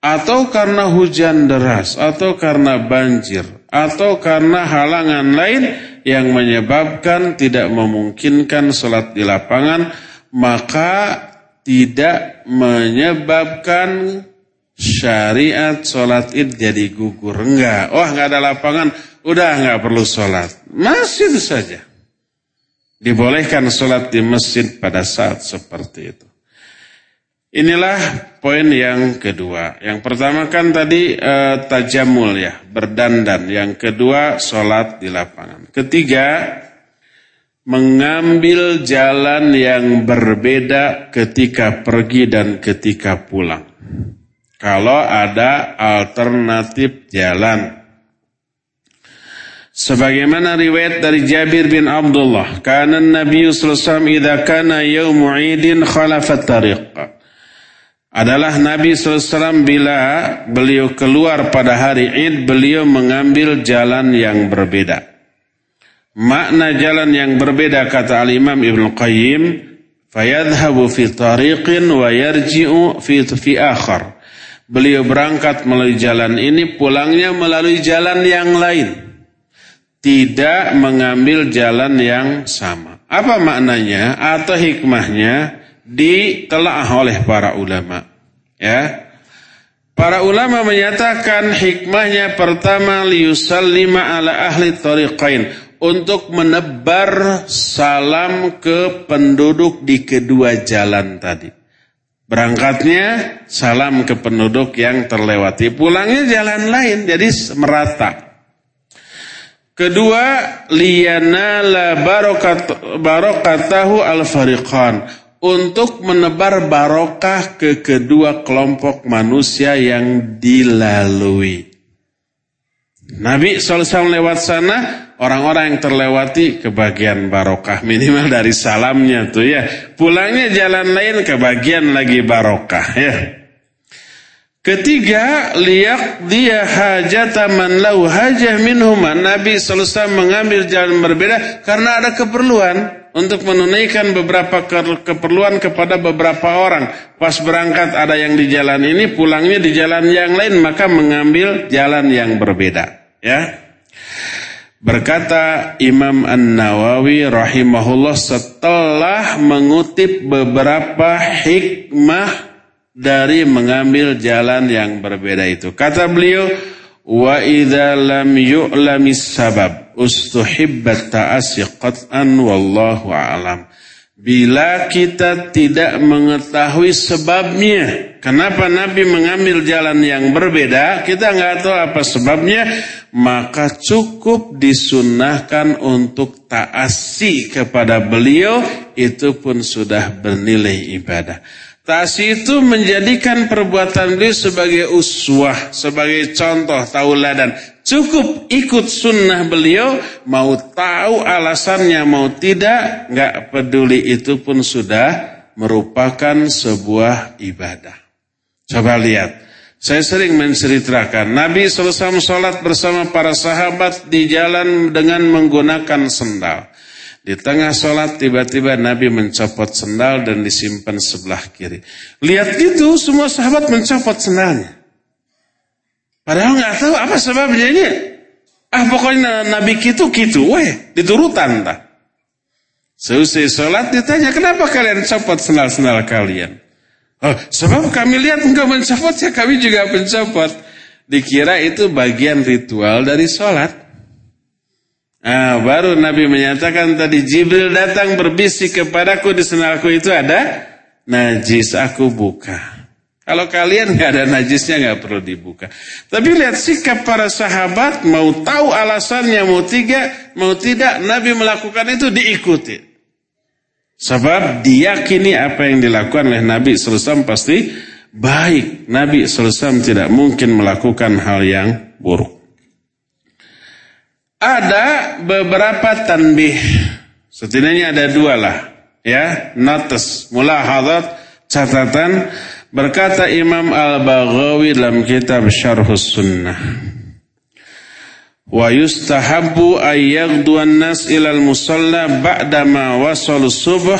Speaker 1: Atau karena hujan deras, atau karena banjir, atau karena halangan lain yang menyebabkan tidak memungkinkan sholat di lapangan, maka tidak menyebabkan syariat sholat id jadi gugur. Enggak, wah oh, enggak ada lapangan, udah enggak perlu sholat. Masih saja. Dibolehkan sholat di masjid pada saat seperti itu. Inilah poin yang kedua. Yang pertama kan tadi e, tajamul ya, berdandan. Yang kedua sholat di lapangan. Ketiga, mengambil jalan yang berbeda ketika pergi dan ketika pulang. Kalau ada alternatif jalan Sebagaimana riwayat dari Jabir bin Abdullah, kana Nabi sallallahu alaihi wasallam kana yaumu 'idin khalafat tariq. Adalah Nabi SAW bila beliau keluar pada hari Id, beliau mengambil jalan yang berbeda. Makna jalan yang berbeda kata Al-Imam Ibn Qayyim, fayadhabu fi tariqin wa yarji'u fi, fi akhar. Beliau berangkat melalui jalan ini, pulangnya melalui jalan yang lain tidak mengambil jalan yang sama. Apa maknanya atau hikmahnya ditelaah oleh para ulama. Ya. Para ulama menyatakan hikmahnya pertama liusallima ala ahli tariqain untuk menebar salam ke penduduk di kedua jalan tadi. Berangkatnya salam ke penduduk yang terlewati, pulangnya jalan lain jadi merata. Kedua, liyanala barokat barokatahu al-fariqan untuk menebar barokah ke kedua kelompok manusia yang dilalui. Nabi SAW lewat sana, orang-orang yang terlewati kebagian barokah. Minimal dari salamnya tuh ya. Pulangnya jalan lain kebagian lagi barokah ya. Ketiga, liyak dia hajata man lau hajah minhum. Nabi selesai mengambil jalan berbeda karena ada keperluan untuk menunaikan beberapa keperluan kepada beberapa orang. Pas berangkat ada yang di jalan ini, pulangnya di jalan yang lain, maka mengambil jalan yang berbeda. Ya. Berkata Imam An-Nawawi rahimahullah setelah mengutip beberapa hikmah dari mengambil jalan yang berbeda itu. Kata beliau, wa idza lam yu'lamis sabab ustuhibbat ta'assi qat'an wallahu a'lam. Bila kita tidak mengetahui sebabnya, kenapa Nabi mengambil jalan yang berbeda, kita nggak tahu apa sebabnya, maka cukup disunahkan untuk taasi kepada beliau, itu pun sudah bernilai ibadah. Tasi itu menjadikan perbuatan beliau sebagai uswah, sebagai contoh tauladan. Cukup ikut sunnah beliau, mau tahu alasannya mau tidak, nggak peduli itu pun sudah merupakan sebuah ibadah. Coba lihat, saya sering menceritakan, Nabi SAW sholat bersama para sahabat di jalan dengan menggunakan sendal. Di tengah sholat tiba-tiba Nabi mencopot sendal dan disimpan sebelah kiri. Lihat gitu semua sahabat mencopot sendalnya. Padahal nggak tahu apa sebabnya ini. Ah pokoknya Nabi gitu gitu, weh diturutan tak. Selesai sholat ditanya kenapa kalian copot sendal-sendal kalian. Oh, sebab kami lihat engkau mencopot ya kami juga mencopot. Dikira itu bagian ritual dari sholat. Nah, baru Nabi menyatakan tadi Jibril datang berbisik kepadaku di senalku itu ada najis aku buka. Kalau kalian nggak ada najisnya nggak perlu dibuka. Tapi lihat sikap para sahabat mau tahu alasannya mau tiga mau tidak Nabi melakukan itu diikuti. Sebab diyakini apa yang dilakukan oleh Nabi SAW pasti baik. Nabi SAW tidak mungkin melakukan hal yang buruk. Ada beberapa tanbih. Setidaknya ada dua lah. Ya, notice, mulahadat, catatan Berkata Imam Al-Baghawi dalam kitab Syarhus Sunnah. Wa yustahabbu ayyagdu an-nas ila al-musalla ba'dama wasalu subh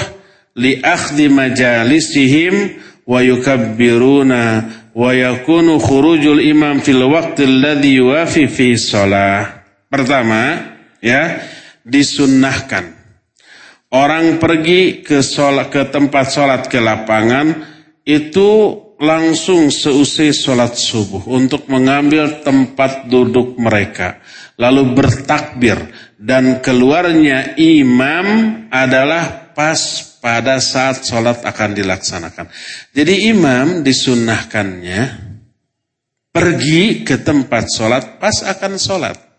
Speaker 1: li akhdhi majalisihim wa yukabbiruna wa yakunu khurujul imam fil waqti alladhi yuwafi fi shalah. Pertama, ya, disunnahkan orang pergi ke sholat, ke tempat sholat ke lapangan itu langsung seusai sholat subuh untuk mengambil tempat duduk mereka. Lalu bertakbir dan keluarnya imam adalah pas pada saat sholat akan dilaksanakan. Jadi imam disunahkannya pergi ke tempat sholat pas akan sholat.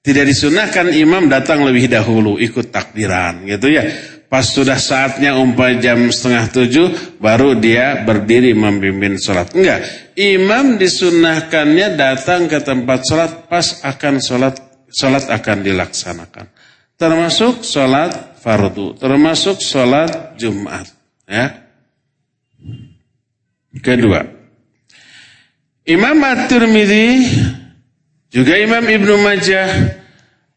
Speaker 1: Tidak disunahkan imam datang lebih dahulu ikut takbiran gitu ya. Pas sudah saatnya umpah jam setengah tujuh, baru dia berdiri memimpin sholat. Enggak, imam disunahkannya datang ke tempat sholat pas akan sholat, sholat akan dilaksanakan. Termasuk sholat fardu, termasuk sholat Jumat. Ya. Kedua, Imam At-Tirmidzi juga Imam Ibnu Majah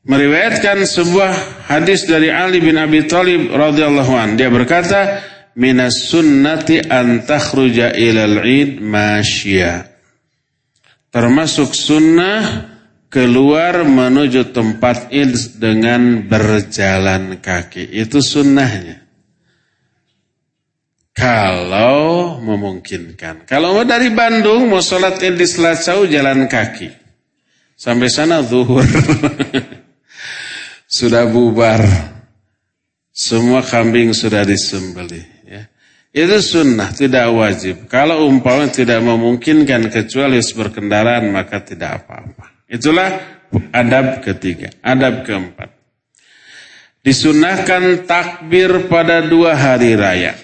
Speaker 1: meriwayatkan sebuah hadis dari Ali bin Abi Thalib radhiyallahu an. Dia berkata, "Minas sunnati an takhruja ilal id masya." Termasuk sunnah keluar menuju tempat id dengan berjalan kaki. Itu sunnahnya. Kalau memungkinkan. Kalau dari Bandung, mau sholat id di Selacau, jalan kaki. Sampai sana zuhur. sudah bubar. Semua kambing sudah disembelih. Ya. Itu sunnah, tidak wajib. Kalau umpama tidak memungkinkan kecuali berkendaraan, maka tidak apa-apa. Itulah adab ketiga. Adab keempat. Disunahkan takbir pada dua hari raya.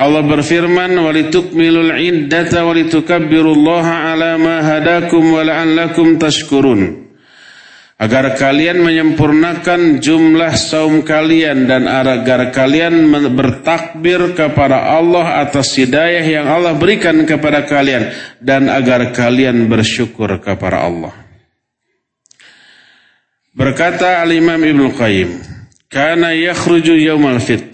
Speaker 1: Allah berfirman, "Walitukmilul iddata walitukabbirullaha ala ma hadakum wa la'allakum tashkurun." agar kalian menyempurnakan jumlah saum kalian dan agar kalian bertakbir kepada Allah atas hidayah yang Allah berikan kepada kalian dan agar kalian bersyukur kepada Allah. Berkata Al-Imam Ibn Qayyim, "Kana yakhruju yawmal fitr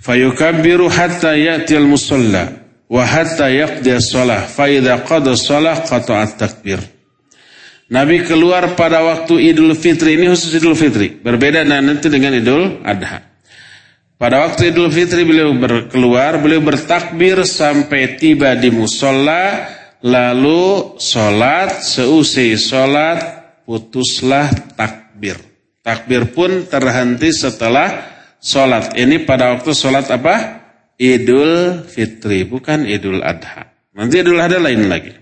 Speaker 1: fayukabbiru hatta ya'ti al-musalla wa hatta yaqdi as-salah fa idza qada as-salah qata'a at-takbir." Nabi keluar pada waktu Idul Fitri ini khusus Idul Fitri. Berbeda nanti dengan Idul Adha. Pada waktu Idul Fitri beliau berkeluar, beliau bertakbir sampai tiba di musola, lalu sholat, seusai sholat, putuslah takbir. Takbir pun terhenti setelah sholat. Ini pada waktu sholat apa? Idul Fitri, bukan Idul Adha. Nanti Idul Adha lain lagi.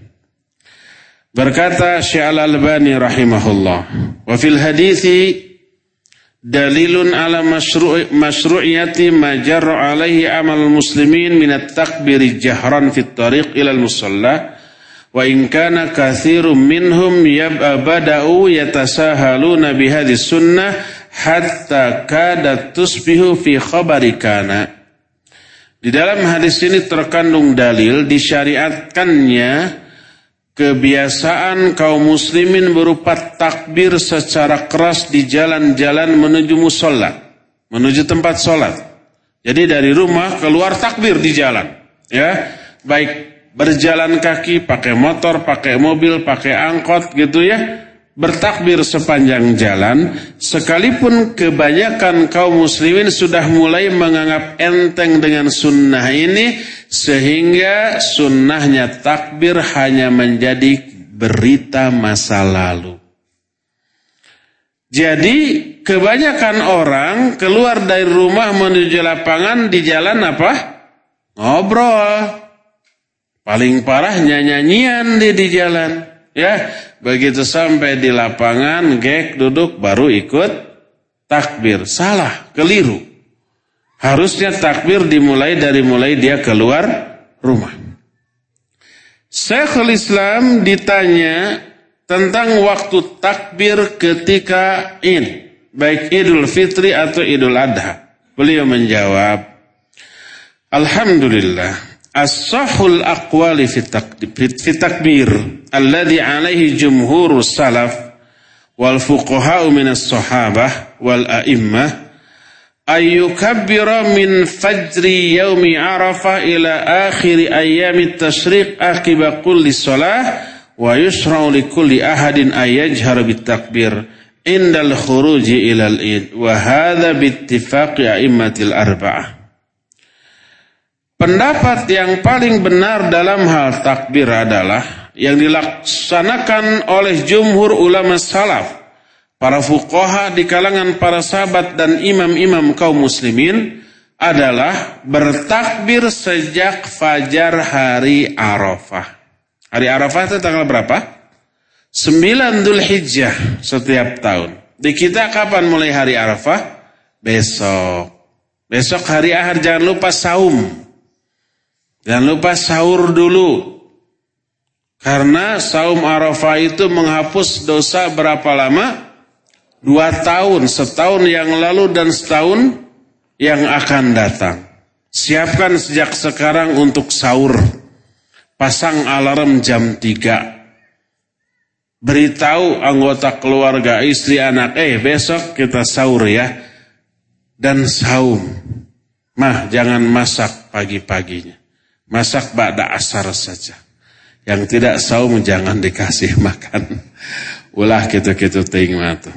Speaker 1: Berkata Syekh Al-Albani rahimahullah, wa fil hadithi dalilun ala masyru'iyati ma jarra alaihi amal muslimin min at-takbir jahran fit tariq ila al-musalla wa in kana kathirun minhum yab'a bada'u yatasahaluna bihadhi sunnah hatta kadat tusbihu fi khabari kana. Di dalam hadis ini terkandung dalil disyariatkannya kebiasaan kaum muslimin berupa takbir secara keras di jalan-jalan menuju musola, menuju tempat sholat. Jadi dari rumah keluar takbir di jalan, ya, baik berjalan kaki, pakai motor, pakai mobil, pakai angkot gitu ya, bertakbir sepanjang jalan, sekalipun kebanyakan kaum muslimin sudah mulai menganggap enteng dengan sunnah ini, sehingga sunnahnya takbir hanya menjadi berita masa lalu. Jadi kebanyakan orang keluar dari rumah menuju lapangan di jalan apa? Ngobrol. Paling parah nyanyian di di jalan. Ya, begitu sampai di lapangan, gek duduk baru ikut takbir. Salah, keliru. Harusnya takbir dimulai dari mulai dia keluar rumah. Syekhul Islam ditanya tentang waktu takbir ketika Id, baik Idul Fitri atau Idul Adha. Beliau menjawab, Alhamdulillah, as-sahul aqwali fi takbir alladhi alaihi jumhur salaf wal fuqaha'u min as-sahabah wal a'immah ayyukabbira min fajri yaumi arafah ila akhir ayami tashriq akiba kulli salah wa yusra'u li kulli ahadin ayajhar bitakbir indal khuruji ilal id wa hadha bittifaqi a'immatil arba'ah Pendapat yang paling benar dalam hal takbir adalah yang dilaksanakan oleh jumhur ulama salaf, para fuqaha di kalangan para sahabat dan imam-imam kaum muslimin adalah bertakbir sejak fajar hari Arafah. Hari Arafah itu tanggal berapa? 9 Dhul Hijjah setiap tahun. Di kita kapan mulai hari Arafah? Besok. Besok hari Ahad jangan lupa saum. Jangan lupa sahur dulu. Karena saum Arafah itu menghapus dosa berapa lama? Dua tahun, setahun yang lalu dan setahun yang akan datang. Siapkan sejak sekarang untuk sahur pasang alarm jam 3. Beritahu anggota keluarga, istri, anak, eh besok kita sahur ya. Dan saum. Mah jangan masak pagi-paginya. Masak ba'da asar saja. Yang tidak saum jangan dikasih makan. Ulah gitu-gitu ting tuh.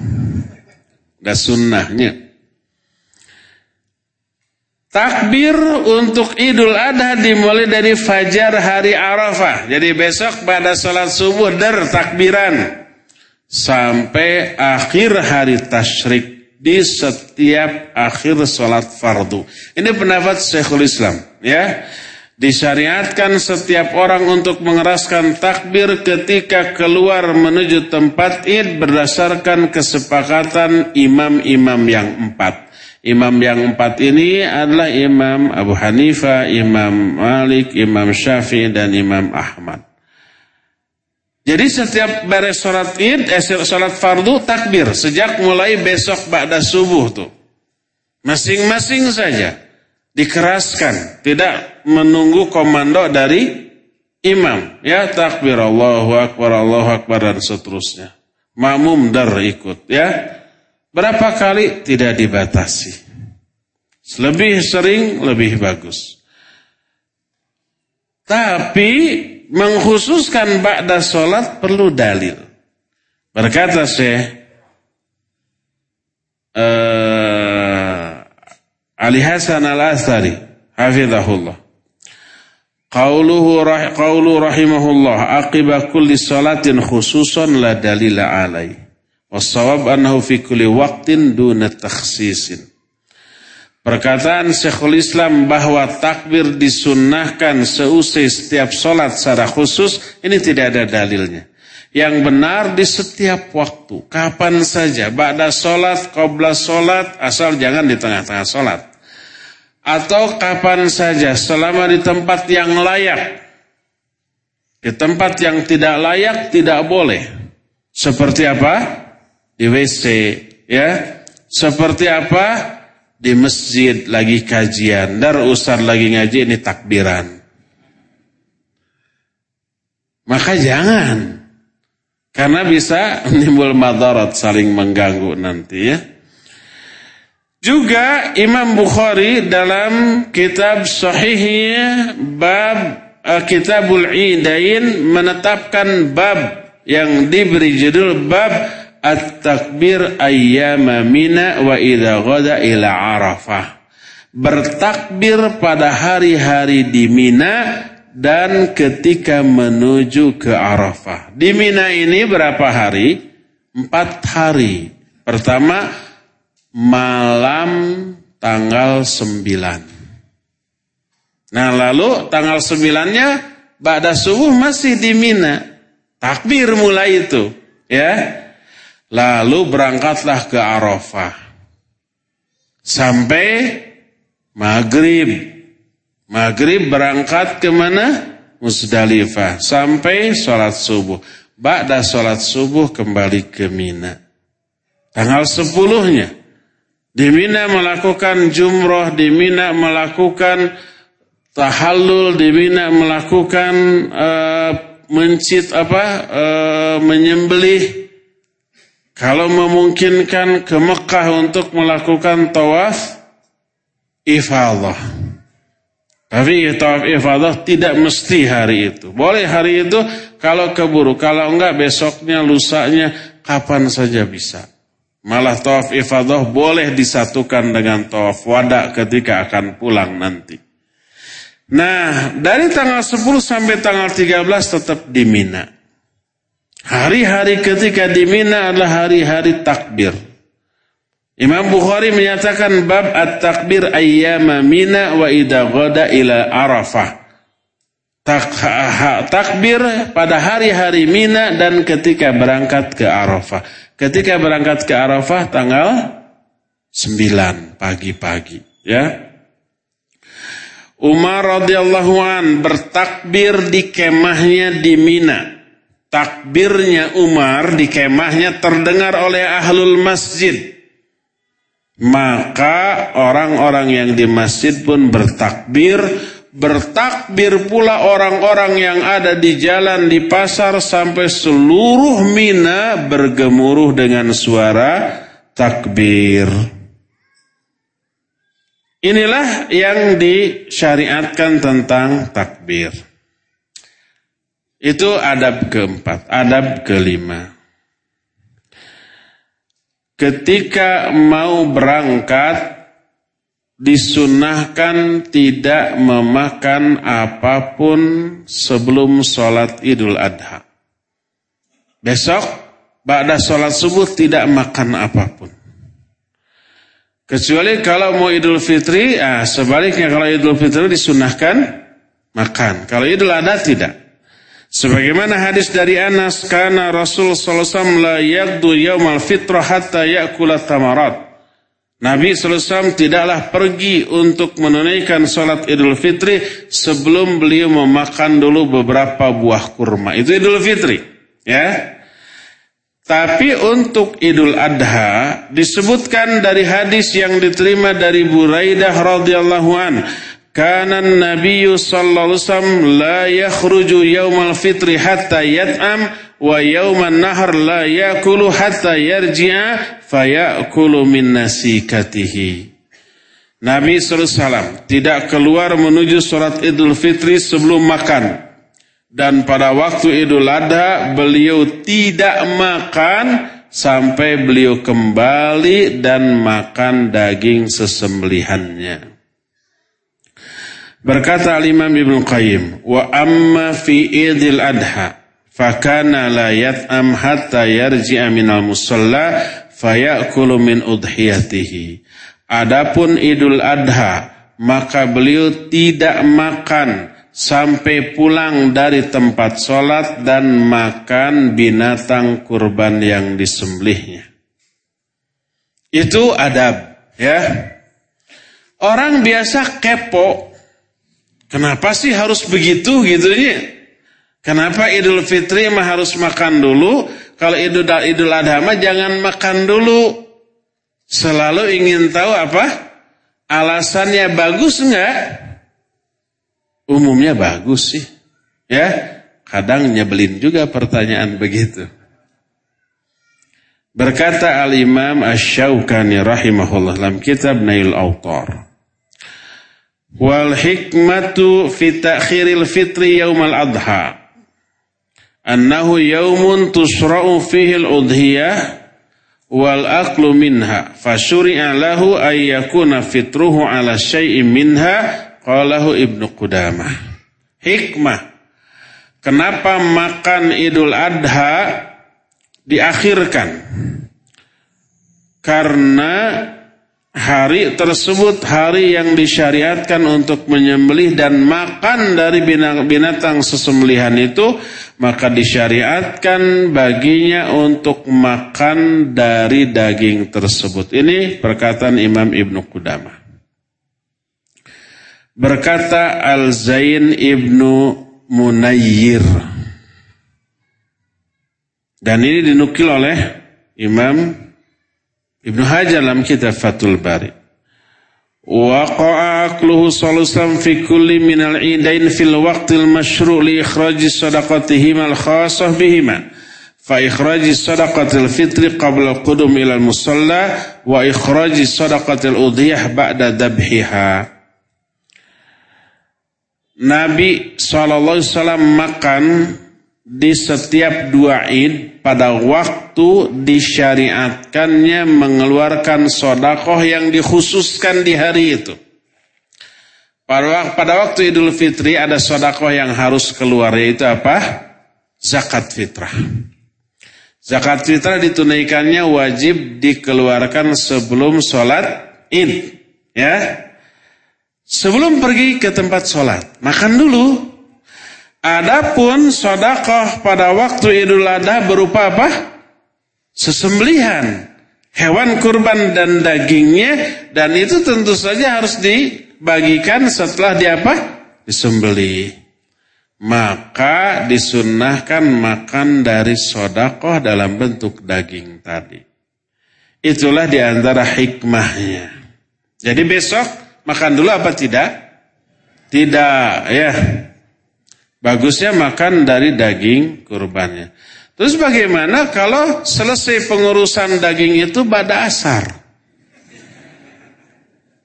Speaker 1: Ada sunnahnya. Takbir untuk Idul Adha dimulai dari fajar hari Arafah. Jadi besok pada sholat subuh der takbiran. Sampai akhir hari tasyrik. Di setiap akhir sholat fardu. Ini pendapat Syekhul Islam. ya Disyariatkan setiap orang untuk mengeraskan takbir ketika keluar menuju tempat id berdasarkan kesepakatan imam-imam yang empat. Imam yang empat ini adalah Imam Abu Hanifah, Imam Malik, Imam Syafi'i, dan Imam Ahmad. Jadi setiap beres sholat id, eh, sholat fardu, takbir. Sejak mulai besok ba'da subuh tuh. Masing-masing saja. Dikeraskan. Tidak menunggu komando dari imam. Ya takbir Allahu Akbar, Allahu Akbar, dan seterusnya. Makmum dar ikut. Ya Berapa kali tidak dibatasi. Lebih sering lebih bagus. Tapi mengkhususkan ba'da sholat perlu dalil. Berkata uh, Ali Hasan Al-Asari hafizahullah. Qauluhu rah, qaulu rahimahullah aqiba kulli salatin khususan la dalila alaihi. Wasawab annahu fi kulli waqtin duna takhsisin. Perkataan Syekhul Islam bahwa takbir disunnahkan seusai setiap solat secara khusus, ini tidak ada dalilnya. Yang benar di setiap waktu, kapan saja, ba'da solat, qobla solat, asal jangan di tengah-tengah solat. Atau kapan saja, selama di tempat yang layak. Di tempat yang tidak layak, tidak boleh. Seperti apa? di WC, ya. Seperti apa? Di masjid lagi kajian, dar ustaz lagi ngaji ini takbiran. Maka jangan. Karena bisa menimbul madarat saling mengganggu nanti ya. Juga Imam Bukhari dalam kitab sahihnya bab uh, Kitabul Idain menetapkan bab yang diberi judul bab At-takbir ayyama mina wa idha ghada ila Arafah. Bertakbir pada hari-hari di Mina dan ketika menuju ke Arafah. Di Mina ini berapa hari? Empat hari. Pertama, malam tanggal sembilan. Nah lalu tanggal sembilannya Ba'da subuh masih di Mina. Takbir mulai itu. Ya. Lalu berangkatlah ke Arafah. Sampai maghrib. Maghrib berangkat ke mana? Musdalifah. Sampai sholat subuh. Ba'da sholat subuh kembali ke Mina. Tanggal sepuluhnya. Di Mina melakukan jumroh. Di Mina melakukan tahallul di Mina melakukan uh, mencit apa uh, menyembelih kalau memungkinkan ke Mekah untuk melakukan tawaf ifadah. Tapi tawaf ifadah tidak mesti hari itu. Boleh hari itu kalau keburu, kalau enggak besoknya, lusanya, kapan saja bisa. Malah tawaf ifadah boleh disatukan dengan tawaf wada ketika akan pulang nanti. Nah, dari tanggal 10 sampai tanggal 13 tetap di Mina. Hari-hari ketika di Mina adalah hari-hari takbir. Imam Bukhari menyatakan bab at-takbir ayyama Mina wa idha ghada ila Arafah. Tak, takbir pada hari-hari Mina dan ketika berangkat ke Arafah. Ketika berangkat ke Arafah tanggal 9 pagi-pagi, ya. Umar radhiyallahu an bertakbir di kemahnya di Mina. Takbirnya Umar di kemahnya terdengar oleh ahlul masjid. Maka orang-orang yang di masjid pun bertakbir, bertakbir pula orang-orang yang ada di jalan di pasar sampai seluruh Mina bergemuruh dengan suara takbir. Inilah yang disyariatkan tentang takbir. Itu adab keempat. Adab kelima. Ketika mau berangkat, disunahkan tidak memakan apa pun sebelum sholat idul adha. Besok, pada sholat subuh tidak makan apa pun. Kecuali kalau mau Idul Fitri, ah, sebaliknya kalau Idul Fitri disunahkan makan. Kalau Idul Adha tidak. Sebagaimana hadis dari Anas, karena Rasul SAW la yagdu yaumal fitrah hatta yakula tamarat. Nabi SAW tidaklah pergi untuk menunaikan sholat idul fitri sebelum beliau memakan dulu beberapa buah kurma. Itu idul fitri. Ya, tapi untuk Idul Adha disebutkan dari hadis yang diterima dari Buraidah radhiyallahu an, kana Nabi sallallahu alaihi wasallam la yakhruju yaumal fitri hatta yat'am wa yauman nahar la yakulu hatta yarji'a fayakulu min nasikatihi. Nabi SAW tidak keluar menuju sholat idul fitri sebelum makan. Dan pada waktu Idul Adha beliau tidak makan sampai beliau kembali dan makan daging sesembelihannya. Berkata Imam Ibn Qayyim, wa amma fi Idul Adha fakana la yat'am hatta yarji'a minal musalla fayakulu min udhiyatihi. Adapun Idul Adha maka beliau tidak makan sampai pulang dari tempat sholat dan makan binatang kurban yang disembelihnya. Itu adab, ya. Orang biasa kepo. Kenapa sih harus begitu gitu ya? Kenapa Idul Fitri mah harus makan dulu? Kalau Idul Idul Adha mah jangan makan dulu. Selalu ingin tahu apa? Alasannya bagus enggak? umumnya bagus sih. Ya, kadang nyebelin juga pertanyaan begitu. Berkata Al-Imam Ash-Shawkani rahimahullah dalam kitab Nail Autar. Wal hikmatu fi ta'khiril fitri yaumal adha. Annahu yaumun tusra'u fihi al-udhiyah wal aklu minha fasyuri'a lahu ay yakuna fitruhu ala syai'in minha qalahu Ibnu Qudamah hikmah kenapa makan Idul Adha diakhirkan? karena hari tersebut hari yang disyariatkan untuk menyembelih dan makan dari binatang sesembelihan itu maka disyariatkan baginya untuk makan dari daging tersebut. Ini perkataan Imam Ibnu Qudamah. Berkata Al-Zain Ibnu Munayyir. Dan ini dinukil oleh Imam Ibnu Hajar dalam kitab Fathul Bari. Waqa'a akluhu salusam fi kulli minal idain fil waqtil masyru' li ikhraji sadaqatihima al-khasah bihima. Fa ikhraji sadaqatil fitri qabla qudum ila musalla wa ikhraji sadaqatil udhiyah ba'da dabhiha. Nabi SAW makan di setiap dua id pada waktu disyariatkannya mengeluarkan sodakoh yang dikhususkan di hari itu. Pada waktu Idul Fitri ada sodakoh yang harus keluar yaitu apa? Zakat fitrah. Zakat fitrah ditunaikannya wajib dikeluarkan sebelum sholat id. Ya, Sebelum pergi ke tempat sholat, makan dulu Adapun sodakoh pada waktu Idul Adha berupa apa? Sesembelihan. Hewan kurban dan dagingnya. Dan itu tentu saja harus dibagikan setelah di apa? Disembelih. Maka disunahkan makan dari sodakoh dalam bentuk daging tadi. Itulah di antara hikmahnya. Jadi besok makan dulu apa tidak? Tidak, ya. Bagusnya makan dari daging kurbannya. Terus bagaimana kalau selesai pengurusan daging itu pada asar?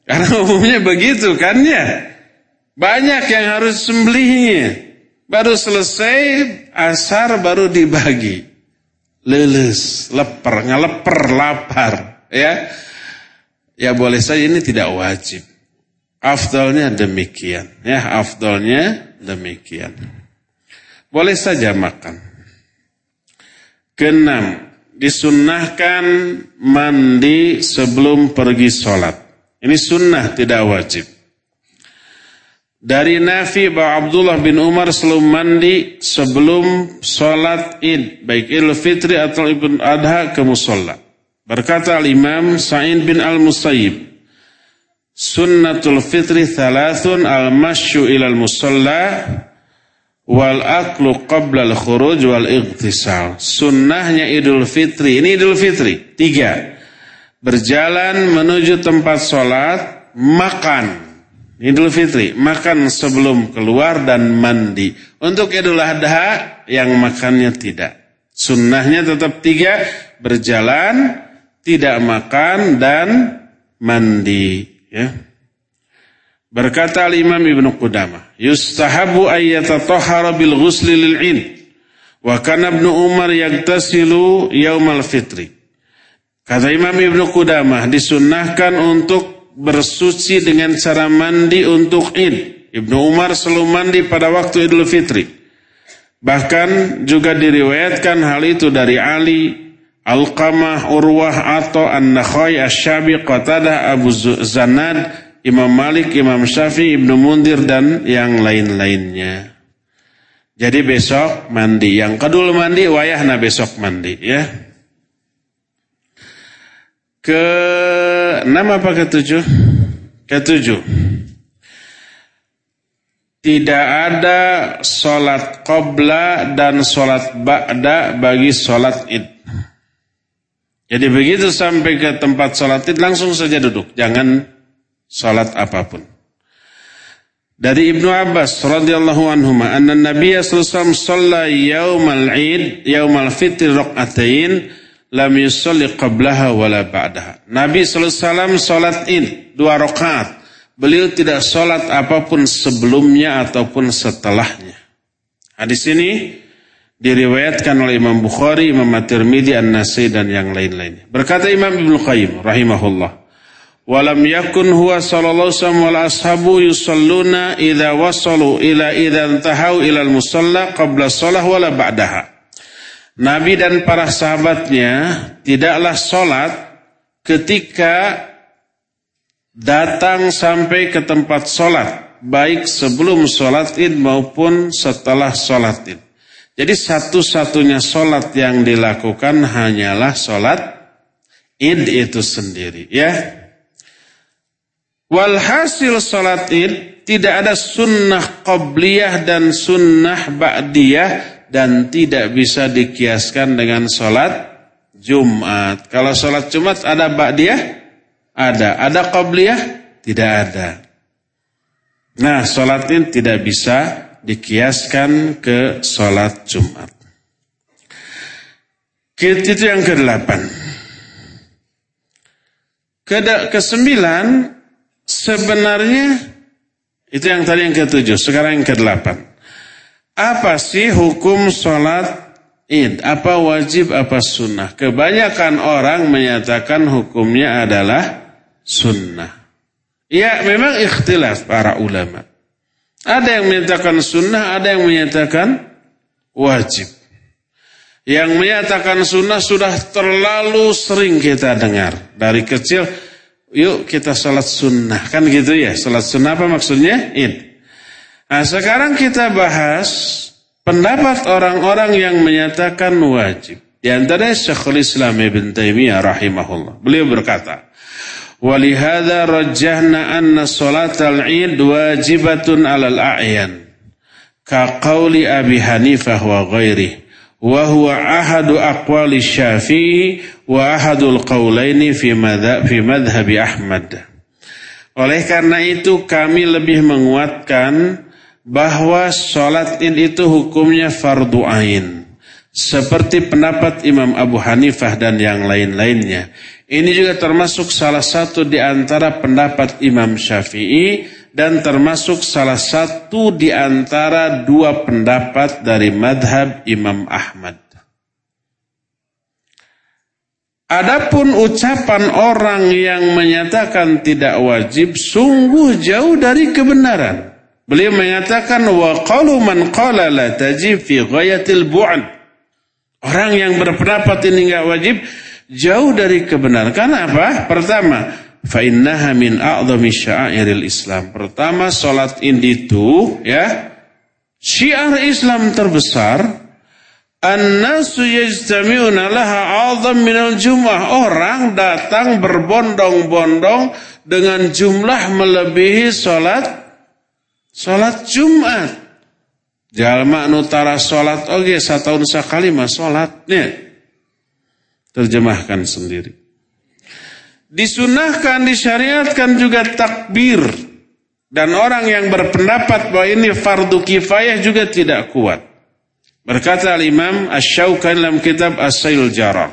Speaker 1: Karena umumnya begitu kan ya. Banyak yang harus sembelihnya. Baru selesai asar baru dibagi. Leles, leper, ngeleper, lapar. Ya, ya boleh saja ini tidak wajib. Afdalnya demikian. Ya, afdalnya demikian. Boleh saja makan. Keenam, disunnahkan mandi sebelum pergi sholat. Ini sunnah tidak wajib. Dari Nafi bahwa Abdullah bin Umar selalu mandi sebelum sholat id. Baik idul fitri atau ibn adha ke musola. Berkata al-imam Sa'id bin al-Musayyib. Sunnatul fitri thalathun al-masyu ilal musalla wal aklu qabla al-khuruj wal ightisal. Sunnahnya Idul Fitri. Ini Idul Fitri. Tiga. Berjalan menuju tempat sholat, makan. Idul Fitri. Makan sebelum keluar dan mandi. Untuk Idul Adha yang makannya tidak. Sunnahnya tetap tiga. Berjalan, tidak makan, dan mandi. Ya. Berkata Imam Ibnu Qudamah, yustahabu ayyatatahhara bil ghusli lil in. Wa kana Ibnu Umar yagtasilu yaumal fitri. Kata Imam Ibnu Qudamah, disunnahkan untuk bersuci dengan cara mandi untuk id. Ibnu Umar selalu mandi pada waktu Idul Fitri. Bahkan juga diriwayatkan hal itu dari Ali, Alqamah, Urwah, atau An-Nakhai, Asyabi, Qatadah, Abu Zanad, Imam Malik, Imam Syafi'i, Ibnu Mundir, dan yang lain-lainnya. Jadi besok mandi. Yang kedua mandi, wayahna besok mandi. ya. Ke enam apa ke tujuh? Ke tujuh. Tidak ada sholat qobla dan sholat ba'da bagi sholat id. Jadi begitu sampai ke tempat sholat id langsung saja duduk, jangan sholat apa pun. Dari Ibnu Abbas radhiyallahu anhu anna Nabi sallallahu alaihi yaumal id yaumal fitr raqatain lam yusalli qablaha wala ba'daha. Nabi sallallahu salat id dua rakaat. Beliau tidak salat apa pun sebelumnya ataupun setelahnya. Hadis ini Diriwayatkan oleh Imam Bukhari, Imam At-Tirmidzi, An-Nasai dan yang lain-lainnya. Berkata Imam Ibnu Qayyim rahimahullah, "Walam yakun huwa sallallahu alaihi wasallam wal ashabu yusalluna idza wasalu ila idza intahau ila al-musalla qabla shalah wala ba'daha." Nabi dan para sahabatnya tidaklah sholat ketika datang sampai ke tempat sholat, baik sebelum sholat id maupun setelah sholat id. Jadi satu-satunya sholat yang dilakukan hanyalah sholat id itu sendiri. Ya. Walhasil sholat id tidak ada sunnah qabliyah dan sunnah ba'diyah dan tidak bisa dikiaskan dengan sholat Jumat. Kalau sholat Jumat ada ba'diyah? Ada. Ada qabliyah? Tidak ada. Nah, sholat id tidak bisa dikiaskan ke sholat Jumat. Itu yang ke-8. Ke-9 sebenarnya itu yang tadi yang ke-7, sekarang yang ke-8. Apa sih hukum sholat id? Apa wajib, apa sunnah? Kebanyakan orang menyatakan hukumnya adalah sunnah. Ya memang ikhtilaf para ulama. Ada yang menyatakan sunnah, ada yang menyatakan wajib. Yang menyatakan sunnah sudah terlalu sering kita dengar. Dari kecil, yuk kita sholat sunnah. Kan gitu ya, sholat sunnah apa maksudnya? Id. Nah sekarang kita bahas pendapat orang-orang yang menyatakan wajib. Di antaranya Syekhul Islam Ibn Taimiyah rahimahullah. Beliau berkata, Walihada rajahna anna salat al-id wajibatun alal a'yan. Ka qawli Abi Hanifah wa ghairih. Wa huwa ahadu aqwali syafi'i wa ahadu al-qawlaini fi, madhabi Ahmad. Oleh karena itu kami lebih menguatkan bahwa sholat id itu hukumnya fardu ain. Seperti pendapat Imam Abu Hanifah dan yang lain-lainnya. Ini juga termasuk salah satu di antara pendapat Imam Syafi'i dan termasuk salah satu di antara dua pendapat dari madhab Imam Ahmad. Adapun ucapan orang yang menyatakan tidak wajib sungguh jauh dari kebenaran. Beliau mengatakan wa qalu man qala la tajib fi ghayatil bu'd. Orang yang berpendapat ini enggak wajib jauh dari kebenaran. Karena apa? Pertama, fa'innaha min a'zami sya'iril Islam. Pertama, salat id itu ya syiar Islam terbesar. An-nasu yajtami'una laha 'azam minal jum'ah. Orang datang berbondong-bondong dengan jumlah melebihi salat salat Jumat. Jalma nutara salat oge satahun sakali mah salatnya. Terjemahkan sendiri. Disunahkan, disyariatkan juga takbir. Dan orang yang berpendapat bahwa ini fardu kifayah juga tidak kuat. Berkata Imam Ash-Shawkan dalam kitab As-Sayul Jarar.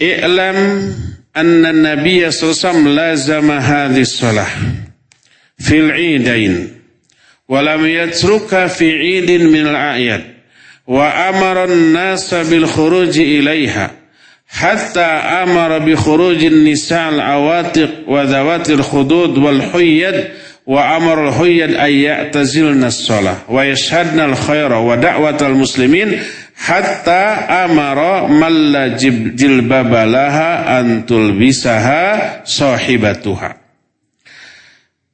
Speaker 1: I'lam anna Nabiya sallallahu lazama hadhis salah fil 'idain wa lam yatruka fi 'idin min al-a'yad وأمر الناس بالخروج إليها حتى أمر بخروج النساء العواتق وذوات الخدود والحيد وأمر الحيد أن يعتزلن الصلاة ويشهدن الخير ودعوة المسلمين حتى أمر من لا جلباب لها أن تلبسها صاحبتها.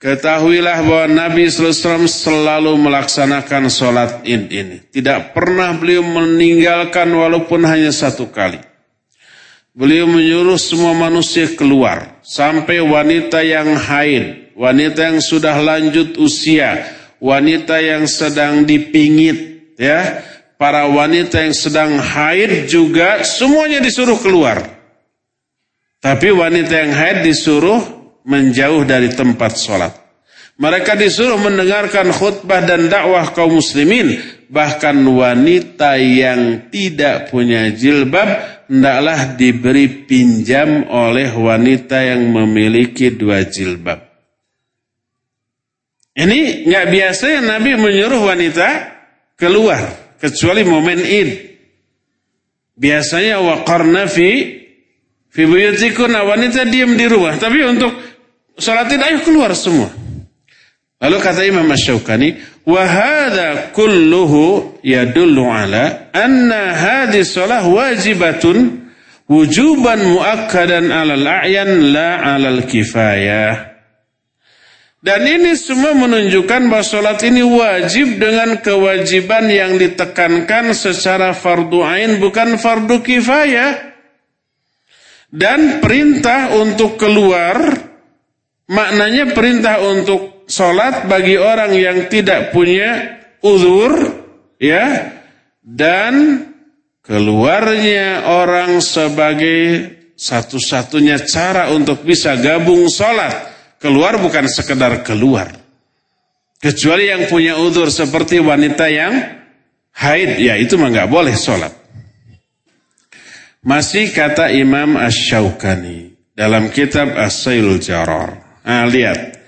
Speaker 1: Ketahuilah bahwa Nabi SAW selalu melaksanakan sholat id ini. Tidak pernah beliau meninggalkan walaupun hanya satu kali. Beliau menyuruh semua manusia keluar. Sampai wanita yang haid, wanita yang sudah lanjut usia, wanita yang sedang dipingit, ya, para wanita yang sedang haid juga semuanya disuruh keluar. Tapi wanita yang haid disuruh menjauh dari tempat sholat. Mereka disuruh mendengarkan khutbah dan dakwah kaum muslimin. Bahkan wanita yang tidak punya jilbab hendaklah diberi pinjam oleh wanita yang memiliki dua jilbab. Ini nggak biasa ya Nabi menyuruh wanita keluar. kecuali momen id. Biasanya waqarna fi fi wanita diam di rumah, tapi untuk sholat id ayo keluar semua. Lalu kata Imam hadza kulluhu yadullu ala anna hadhihi shalah wajibatun wujuban muakkadan 'alal a'yan la 'alal kifayah. Dan ini semua menunjukkan bahwa sholat ini wajib dengan kewajiban yang ditekankan secara fardu ain bukan fardu kifayah. Dan perintah untuk keluar maknanya perintah untuk sholat bagi orang yang tidak punya uzur, ya, dan keluarnya orang sebagai satu-satunya cara untuk bisa gabung sholat. Keluar bukan sekedar keluar. Kecuali yang punya uzur seperti wanita yang haid, ya itu mah nggak boleh sholat. Masih kata Imam Ash-Shawkani dalam kitab As-Sailul Jarar. Nah, lihat.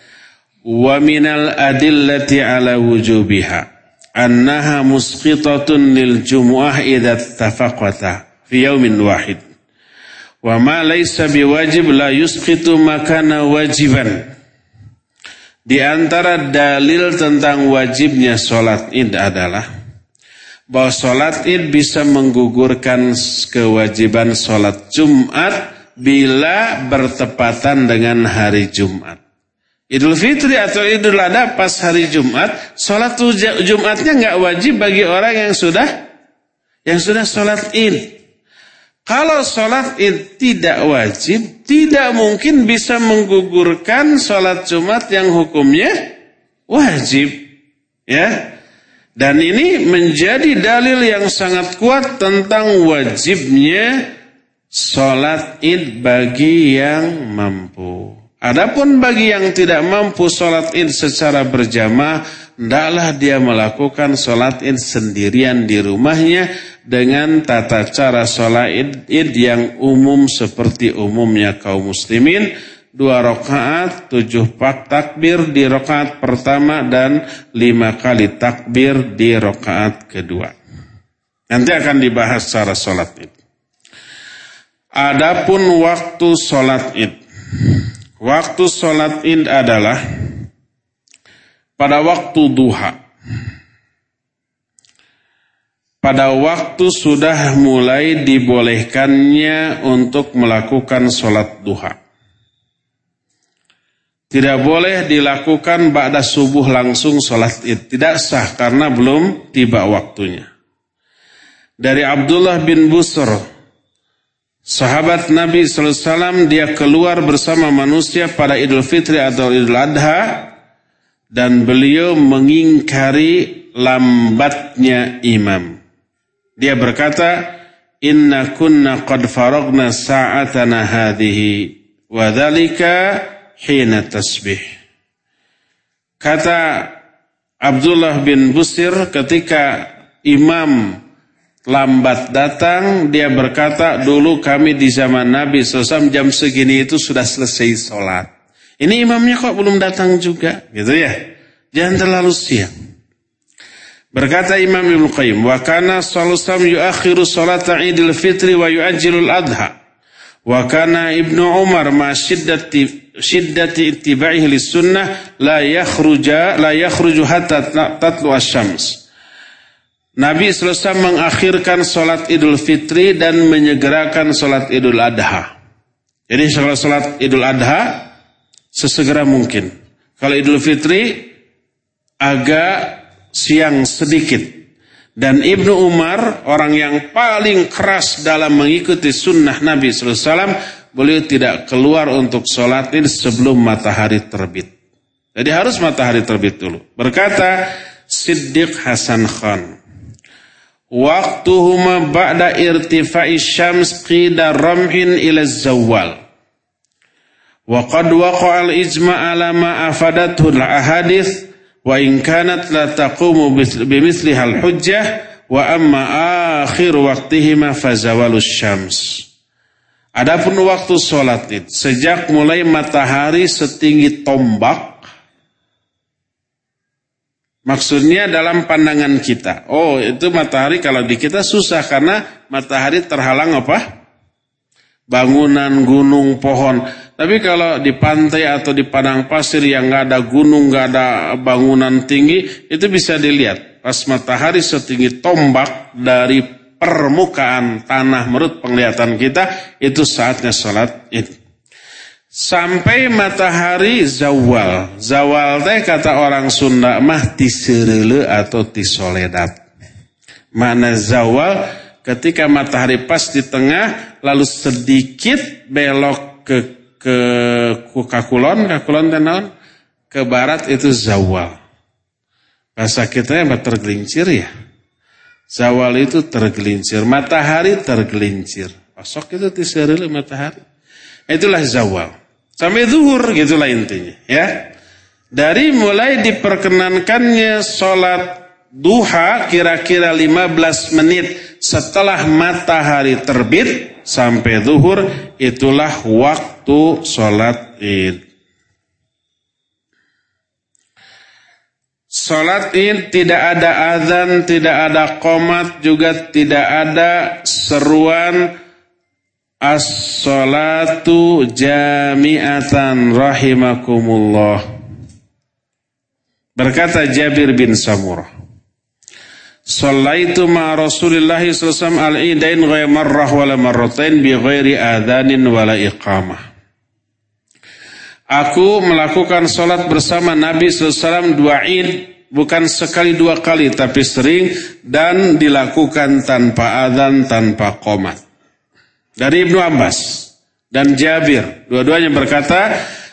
Speaker 1: Wa minal adillati ala wujubiha. Annaha musqitatun lil jumu'ah idza tafaqata fi yaumin wahid. Wa ma laysa biwajib la yusqitu makana wajiban. Di antara dalil tentang wajibnya sholat id adalah bahwa sholat id bisa menggugurkan kewajiban sholat Jumat bila bertepatan dengan hari Jumat. Idul Fitri atau Idul Adha pas hari Jumat, sholat Jumatnya nggak wajib bagi orang yang sudah yang sudah sholat Id. Kalau sholat Id tidak wajib, tidak mungkin bisa menggugurkan sholat Jumat yang hukumnya wajib. Ya, dan ini menjadi dalil yang sangat kuat tentang wajibnya sholat Id bagi yang mampu. Adapun bagi yang tidak mampu sholat id secara berjamaah, hendaklah dia melakukan sholat id sendirian di rumahnya dengan tata cara sholat id yang umum seperti umumnya kaum muslimin. Dua rakaat, tujuh pak takbir di rakaat pertama dan lima kali takbir di rakaat kedua. Nanti akan dibahas cara sholat id. Adapun waktu sholat id. Waktu sholat id adalah pada waktu duha. Pada waktu sudah mulai dibolehkannya untuk melakukan sholat duha. Tidak boleh dilakukan ba'da subuh langsung sholat id. Tidak sah karena belum tiba waktunya. Dari Abdullah bin Busr Sahabat Nabi SAW dia keluar bersama manusia pada Idul Fitri atau Idul Adha dan beliau mengingkari lambatnya imam. Dia berkata, Inna kunna qad faragna sa'atana hadhihi wa dhalika hina tasbih. Kata Abdullah bin Busir ketika imam lambat datang, dia berkata, dulu kami di zaman Nabi SAW jam segini itu sudah selesai sholat. Ini imamnya kok belum datang juga, gitu ya. Jangan terlalu siang. Berkata Imam Ibn Qayyim, wa kana sallallahu yuakhiru salata Idul Fitri wa yu'ajjilul adha. Wa kana Ibnu Umar ma shiddati shiddati ittiba'ihi lis sunnah la yakhruja la yakhruju hatta tatlu asy-syams. Nabi selesai mengakhirkan sholat idul fitri dan menyegerakan sholat idul adha. Jadi sholat, sholat idul adha sesegera mungkin. Kalau idul fitri agak siang sedikit. Dan Ibnu Umar orang yang paling keras dalam mengikuti sunnah Nabi SAW. Beliau tidak keluar untuk sholat ini sebelum matahari terbit. Jadi harus matahari terbit dulu. Berkata Siddiq Hasan Khan. Waktuhuma ba'da irtifa'i syams qida ramhin ila zawal. Wa qad waqa'a al-ijma' ala ma afadathu al-ahadith wa in kanat la taqumu bimithliha al-hujjah wa amma akhir waqtihima fazawalus syams. Adapun waktu sholat id, sejak mulai matahari setinggi tombak Maksudnya dalam pandangan kita. Oh itu matahari kalau di kita susah karena matahari terhalang apa? Bangunan, gunung, pohon. Tapi kalau di pantai atau di padang pasir yang nggak ada gunung, nggak ada bangunan tinggi, itu bisa dilihat. Pas matahari setinggi tombak dari permukaan tanah menurut penglihatan kita, itu saatnya sholat id sampai matahari zawal. Zawal teh kata orang Sunda mah tiserele atau tisoledat. Mana zawal ketika matahari pas di tengah lalu sedikit belok ke ke kakulon, kakulon tenon ke barat itu zawal. Bahasa kita yang tergelincir ya. Zawal itu tergelincir, matahari tergelincir. Pasok itu tiserele matahari. Itulah zawal. Sampai zuhur gitulah intinya ya. Dari mulai diperkenankannya sholat duha kira-kira 15 menit setelah matahari terbit sampai zuhur itulah waktu sholat id. Sholat id tidak ada azan, tidak ada komat, juga tidak ada seruan As-salatu jami'atan rahimakumullah. Berkata Jabir bin Samurah. Sallaitu ma Rasulillah sallallahu al-idain ghayr marrah wala marratain bi ghairi adhanin wala iqamah. Aku melakukan salat bersama Nabi SAW dua id bukan sekali dua kali tapi sering dan dilakukan tanpa adzan tanpa qomat. Dari Ibnu Abbas dan Jabir, dua-duanya berkata,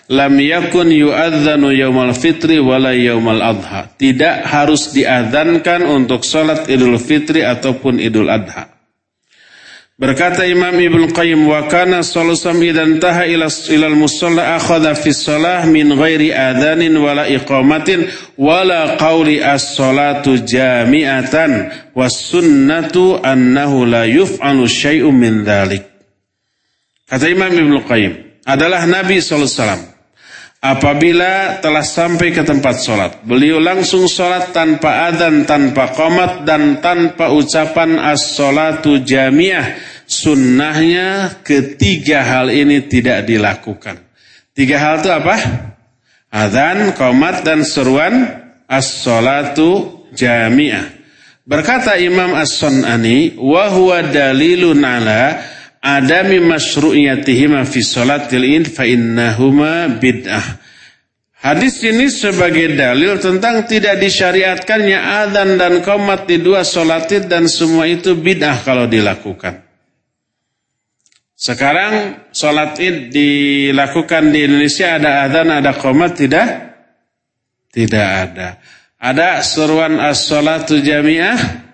Speaker 1: lam yakun yu'adzanu yaumal fitri wala yaumal adha. Tidak harus diadzankan untuk salat Idul Fitri ataupun Idul Adha. Berkata Imam Ibnu Qayyim wa kana sallallahu idan taha ila ilal musalla akhadha fi shalah min ghairi adzanin wala iqamatin wala qawli as-salatu jami'atan was sunnatu annahu la yuf'alu syai'un min dhalik. Kata Imam Ibnu Qayyim adalah Nabi sallallahu alaihi Apabila telah sampai ke tempat sholat, beliau langsung sholat tanpa adan, tanpa komat, dan tanpa ucapan as-sholatu jamiah. Sunnahnya ketiga hal ini tidak dilakukan. Tiga hal itu apa? Adan, komat, dan seruan as-sholatu jamiah. Berkata Imam As-Sun'ani, huwa dalilun ala adami masyru'iyatihima fi salatil id fa innahuma bid'ah. Hadis ini sebagai dalil tentang tidak disyariatkannya adzan dan qomat di dua salat id dan semua itu bid'ah kalau dilakukan. Sekarang salat id dilakukan di Indonesia ada adzan ada qomat tidak? Tidak ada. Ada seruan as-salatu jamiah?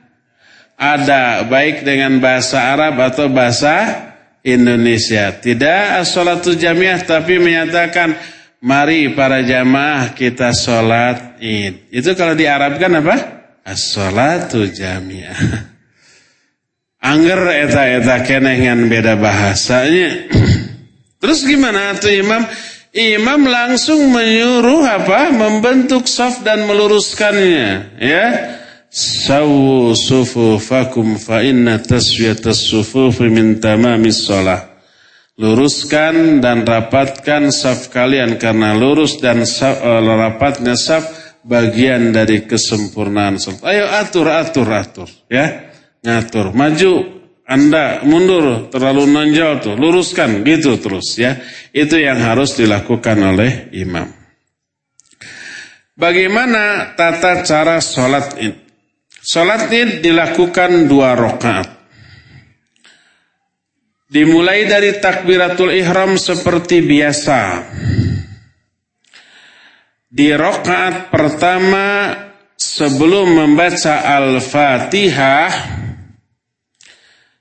Speaker 1: Ada baik dengan bahasa Arab atau bahasa Indonesia. Tidak as-salatu jamiah tapi menyatakan mari para jamaah kita sholat id. Itu kalau diarabkan apa? As-salatu jamiah. Angger eta-eta kenengan beda bahasanya. Terus gimana tuh imam? Imam langsung menyuruh apa? Membentuk saf dan meluruskannya, ya. Sawu sufufakum fa inna taswiyatas sufufi min tamamis shalah. Luruskan dan rapatkan saf kalian karena lurus dan saf, uh, rapatnya saf bagian dari kesempurnaan salat. Ayo atur atur atur ya. Ngatur, maju anda mundur terlalu nonjol tuh, luruskan gitu terus ya. Itu yang harus dilakukan oleh imam. Bagaimana tata cara sholat ini? Salat id dilakukan dua rakaat. Dimulai dari takbiratul ihram seperti biasa. Di rakaat pertama sebelum membaca Al-Fatihah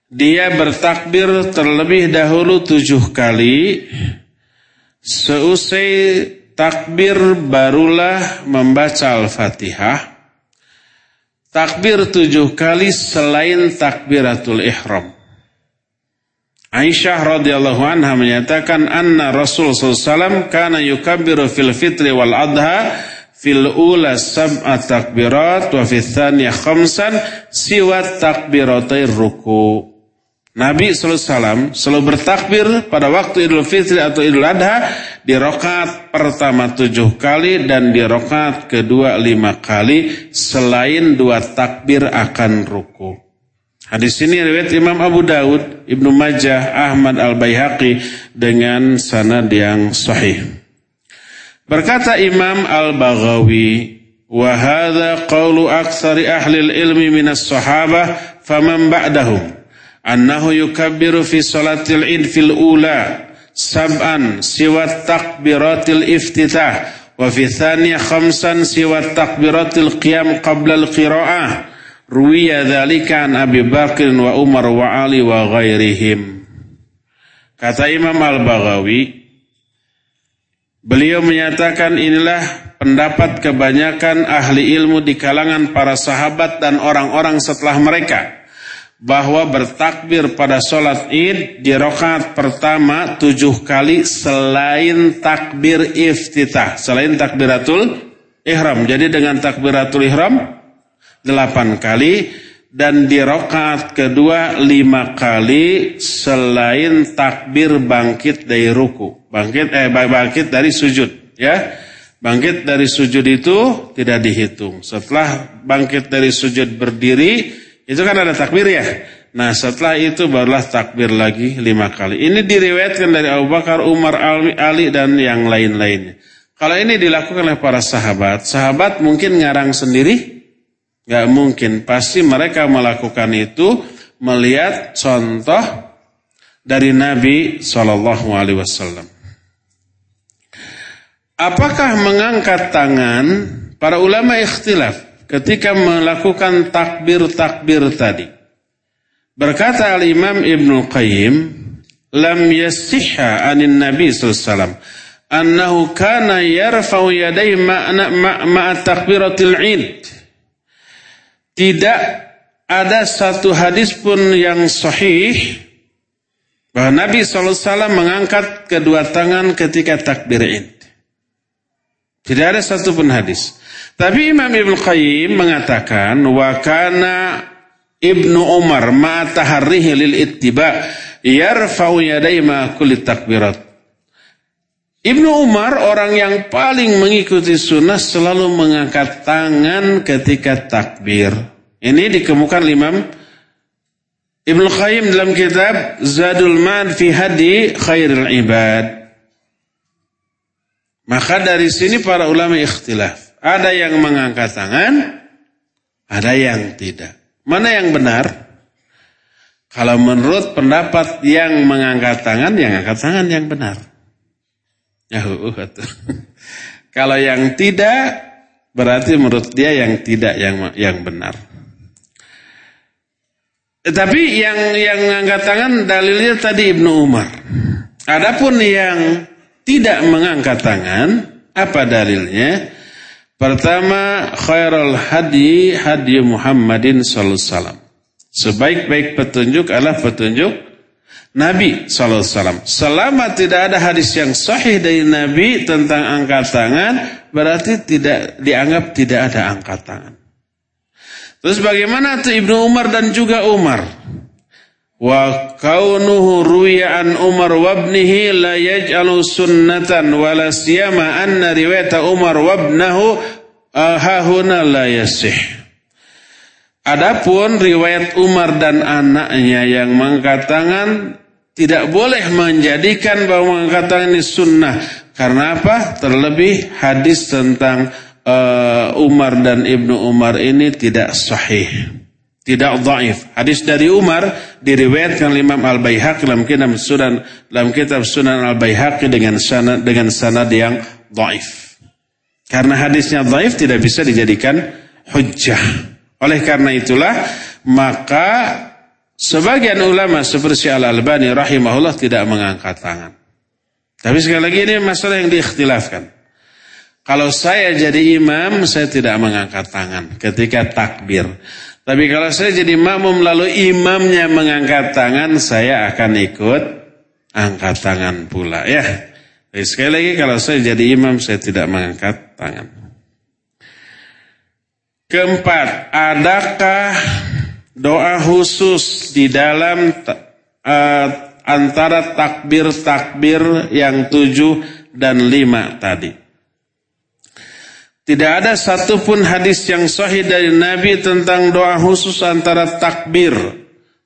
Speaker 1: dia bertakbir terlebih dahulu tujuh kali. Seusai takbir barulah membaca Al-Fatihah. Takbir tujuh kali selain takbiratul ihram. Aisyah radhiyallahu anha menyatakan anna Rasul SAW kana yukabbiru fil fitri wal adha fil ula sab'a takbirat wa fil thaniyah khamsan siwa takbiratai ruku. Nabi SAW selalu bertakbir pada waktu Idul Fitri atau Idul Adha di rokat pertama tujuh kali dan di rokat kedua lima kali selain dua takbir akan ruku. Hadis ini riwayat Imam Abu Daud, Ibnu Majah, Ahmad Al-Baihaqi dengan sanad yang sahih. Berkata Imam Al-Baghawi, "Wa hadha qawlu aktsari ahli ilmi min as-sahabah faman ba'dahum." Annahu yukabbiru fi salatil id fil ula sab'an siwa takbiratil iftitah wa fi thaniyah khamsan siwa takbiratil qiyam qabla al qira'ah ruwiya dhalika an Abi Bakr wa Umar wa Ali wa ghairihim. Kata Imam Al-Baghawi beliau menyatakan inilah pendapat kebanyakan ahli ilmu di kalangan para sahabat dan orang-orang setelah mereka bahwa bertakbir pada sholat id di rokaat pertama tujuh kali selain takbir iftitah, selain takbiratul ihram. Jadi dengan takbiratul ihram delapan kali dan di rokaat kedua lima kali selain takbir bangkit dari ruku, bangkit eh bangkit dari sujud, ya. Bangkit dari sujud itu tidak dihitung. Setelah bangkit dari sujud berdiri, itu kan ada takbir ya. Nah setelah itu barulah takbir lagi lima kali. Ini diriwayatkan dari Abu Bakar, Umar, Ali dan yang lain-lainnya. Kalau ini dilakukan oleh para sahabat, sahabat mungkin ngarang sendiri? Gak mungkin. Pasti mereka melakukan itu melihat contoh dari Nabi Shallallahu Alaihi Wasallam. Apakah mengangkat tangan? Para ulama ikhtilaf ketika melakukan takbir-takbir tadi. Berkata al-Imam Ibn Qayyim, lam yasihha anin Nabi SAW, annahu kana yarfa'u yadayhi ma'a takbiratil id. Tidak ada satu hadis pun yang sahih bahwa Nabi SAW mengangkat kedua tangan ketika takbir id. Tidak ada satu pun hadis. Tapi Imam Ibn Qayyim mengatakan wa kana Ibnu Umar ma taharrihi lil ittiba yarfa'u yadayhi ma kulli takbirat. Ibnu Umar orang yang paling mengikuti sunnah selalu mengangkat tangan ketika takbir. Ini dikemukakan Imam Ibnu Qayyim dalam kitab Zadul Man fi Hadi Khairul Ibad. Maka dari sini para ulama ikhtilaf. Ada yang mengangkat tangan, ada yang tidak. Mana yang benar? Kalau menurut pendapat yang mengangkat tangan, yang angkat tangan yang benar. Kalau yang tidak, berarti menurut dia yang tidak yang yang benar. Tapi yang yang mengangkat tangan dalilnya tadi Ibnu Umar. Adapun yang tidak mengangkat tangan, apa dalilnya? Pertama, khairul hadi hadi Muhammadin sallallahu alaihi wasallam. Sebaik-baik petunjuk adalah petunjuk Nabi sallallahu alaihi wasallam. Selama tidak ada hadis yang sahih dari Nabi tentang angkat tangan, berarti tidak dianggap tidak ada angkat tangan. Terus bagaimana tuh Ibnu Umar dan juga Umar? Wa kaunuhu ruwiya an Umar wabnihi la yaj'alu sunnatan wala siyama anna riwayat Umar wabnahu uh, hahuna la yasih. Adapun riwayat Umar dan anaknya yang mengangkat tangan tidak boleh menjadikan bahwa mengangkat tangan ini sunnah. Karena apa? Terlebih hadis tentang uh, Umar dan Ibnu Umar ini tidak sahih tidak dhaif. Hadis dari Umar diriwayatkan Imam Al-Baihaqi dalam kitab Sunan dalam kitab Sunan Al-Baihaqi dengan sanad dengan sanad yang dhaif. Karena hadisnya dhaif tidak bisa dijadikan hujjah. Oleh karena itulah maka sebagian ulama seperti Al-Albani rahimahullah tidak mengangkat tangan. Tapi sekali lagi ini masalah yang diikhtilafkan. Kalau saya jadi imam, saya tidak mengangkat tangan ketika takbir. Tapi kalau saya jadi makmum lalu imamnya mengangkat tangan, saya akan ikut angkat tangan pula ya. Jadi sekali lagi kalau saya jadi imam saya tidak mengangkat tangan. Keempat, adakah doa khusus di dalam uh, antara takbir-takbir yang tujuh dan lima tadi? Tidak ada satupun hadis yang sahih dari Nabi tentang doa khusus antara takbir.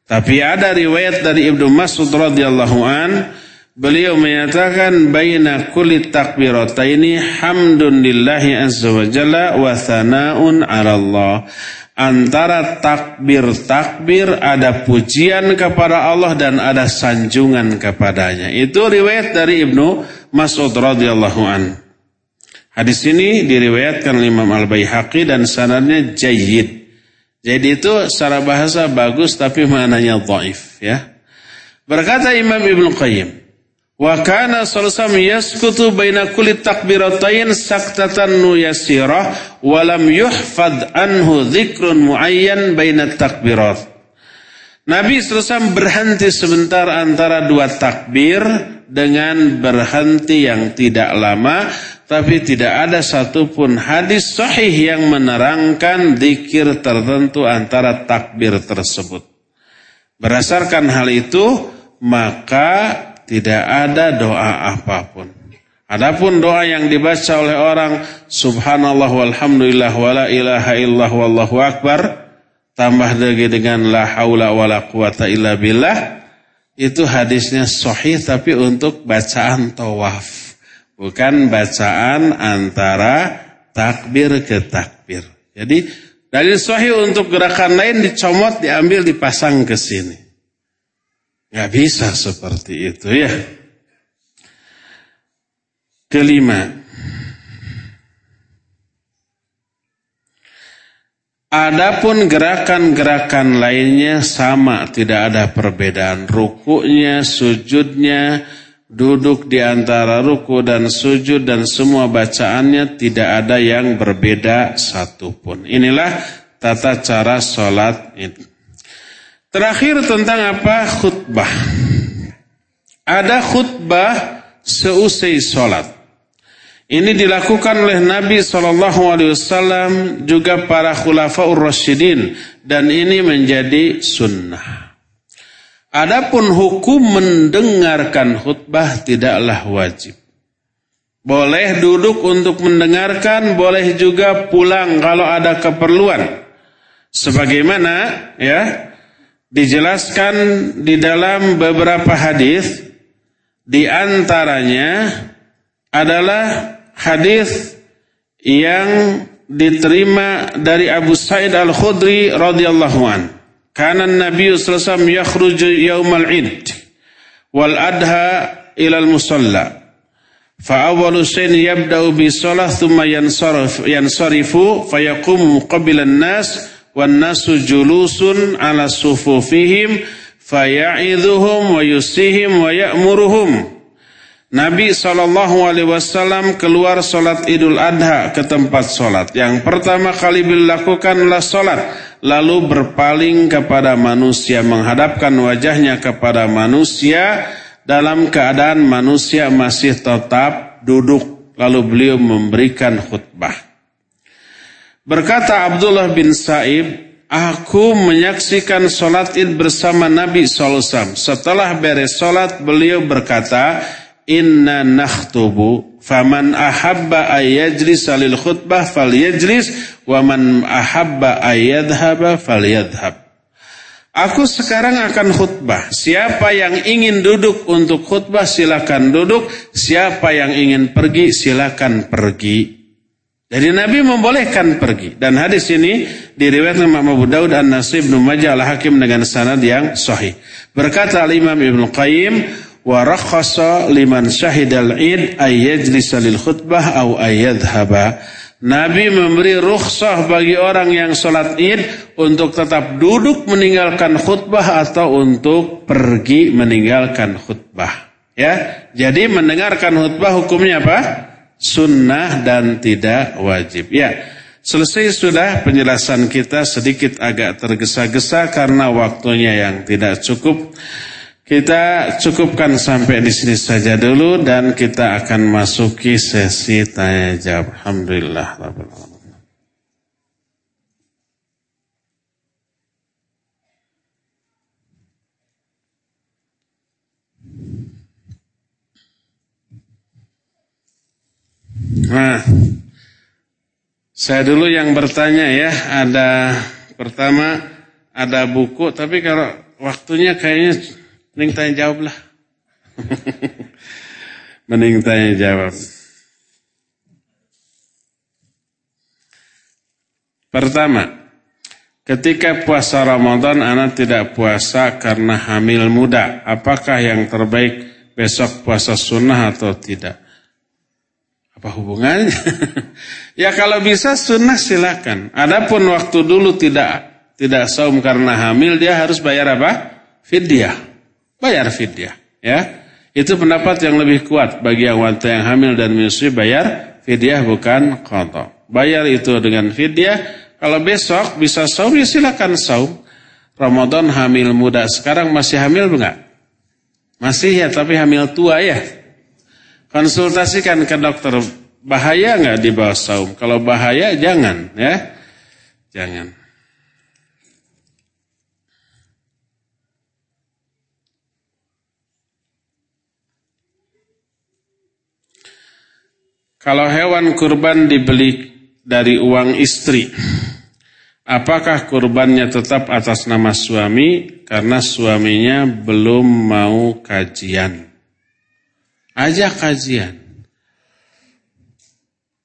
Speaker 1: Tapi ada riwayat dari Ibnu Mas'ud radhiyallahu an, beliau menyatakan baina kulli takbirataini hamdun lillahi azza wa jalla wa thana'un 'ala Allah. Antara takbir-takbir ada pujian kepada Allah dan ada sanjungan kepadanya. Itu riwayat dari Ibnu Mas'ud radhiyallahu an. Hadis ini diriwayatkan oleh Imam Al-Baihaqi dan sanadnya jayyid. Jadi itu secara bahasa bagus tapi maknanya dhaif ya. Berkata Imam Ibnu Qayyim, "Wa kana sallallahu yaskutu baina kulli takbiratain saktatan yasirah wa lam yuhfad anhu dzikrun muayyan baina takbirat." Nabi SAW berhenti sebentar antara dua takbir dengan berhenti yang tidak lama tapi tidak ada satupun hadis sahih yang menerangkan dikir tertentu antara takbir tersebut. Berdasarkan hal itu, maka tidak ada doa apa pun. Adapun doa yang dibaca oleh orang subhanallah walhamdulillah wala ilaha illallah wallahu akbar tambah lagi dengan la haula wala quwata illa billah itu hadisnya sahih tapi untuk bacaan tawaf. Bukan bacaan antara takbir ke takbir. Jadi dalil sahih untuk gerakan lain dicomot, diambil, dipasang ke sini. Gak bisa seperti itu ya. Kelima. Adapun gerakan-gerakan lainnya sama, tidak ada perbedaan. Rukuknya, sujudnya, duduk di antara ruku dan sujud dan semua bacaannya tidak ada yang berbeda satupun. Inilah tata cara sholat ini. Terakhir tentang apa? Khutbah. Ada khutbah seusai sholat. Ini dilakukan oleh Nabi SAW juga para khulafaur rasyidin dan ini menjadi sunnah. Adapun hukum mendengarkan khutbah tidaklah wajib. Boleh duduk untuk mendengarkan, boleh juga pulang kalau ada keperluan. Sebagaimana ya dijelaskan di dalam beberapa hadis di antaranya adalah hadis yang diterima dari Abu Sa'id Al-Khudri radhiyallahu anhu Kana Nabi sallallahu alaihi wasallam yakhruju yaumal Id wal adha ila al musalla. Fa awwalu shay'in yabda'u bi shalah thumma yansarif yansarifu fayaqumu qabila an-nas wan nasu julusun ala sufufihim faya'idhuhum wa yusihim wa ya'muruhum. Nabi SAW keluar sholat idul adha ke tempat sholat. Yang pertama kali dilakukanlah sholat. Lalu berpaling kepada manusia. Menghadapkan wajahnya kepada manusia. Dalam keadaan manusia masih tetap duduk. Lalu beliau memberikan khutbah. Berkata Abdullah bin Sa'ib. Aku menyaksikan sholat id bersama Nabi SAW. Setelah beres sholat beliau berkata inna nakhtubu faman ahabba ayyajlis lil khutbah falyajlis wa man ahabba ayyadhhaba falyadhhab Aku sekarang akan khutbah. Siapa yang ingin duduk untuk khutbah silakan duduk. Siapa yang ingin pergi silakan pergi. Jadi Nabi membolehkan pergi. Dan hadis ini diriwayatkan Imam Abu Daud dan Nasib Ibnu Majah al-Hakim dengan sanad yang sahih. Berkata Al-Imam Ibnu Qayyim, wa rakhasa liman syahidal id ayyajlisa lil khutbah au ayyadhhaba. Nabi memberi rukhsah bagi orang yang sholat id untuk tetap duduk meninggalkan khutbah atau untuk pergi meninggalkan khutbah. Ya, jadi mendengarkan khutbah hukumnya apa? Sunnah dan tidak wajib. Ya, selesai sudah penjelasan kita sedikit agak tergesa-gesa karena waktunya yang tidak cukup. Kita cukupkan sampai di sini saja dulu dan kita akan masuki sesi tanya jawab. Alhamdulillah. Nah, saya dulu yang bertanya ya, ada pertama ada buku tapi kalau waktunya kayaknya mending tanya jawab lah. mending tanya jawab. Pertama, ketika puasa Ramadan anak tidak puasa karena hamil muda, apakah yang terbaik besok puasa sunnah atau tidak? Apa hubungannya? ya kalau bisa sunnah silakan. Adapun waktu dulu tidak tidak saum karena hamil, dia harus bayar apa? Fidyah. Bayar fidyah. Ya, itu pendapat yang lebih kuat bagi yang wanita yang hamil dan menyusui bayar fidyah bukan qadha. Bayar itu dengan fidyah. Kalau besok bisa saum ya silakan saum. Ramadan hamil muda. Sekarang masih hamil enggak? Masih ya, tapi hamil tua ya. Konsultasikan ke dokter. Bahaya enggak di bawah saum? Kalau bahaya jangan ya. Jangan. Kalau hewan kurban dibeli dari uang istri, apakah kurbannya tetap atas nama suami karena suaminya belum mau kajian? Ajak kajian.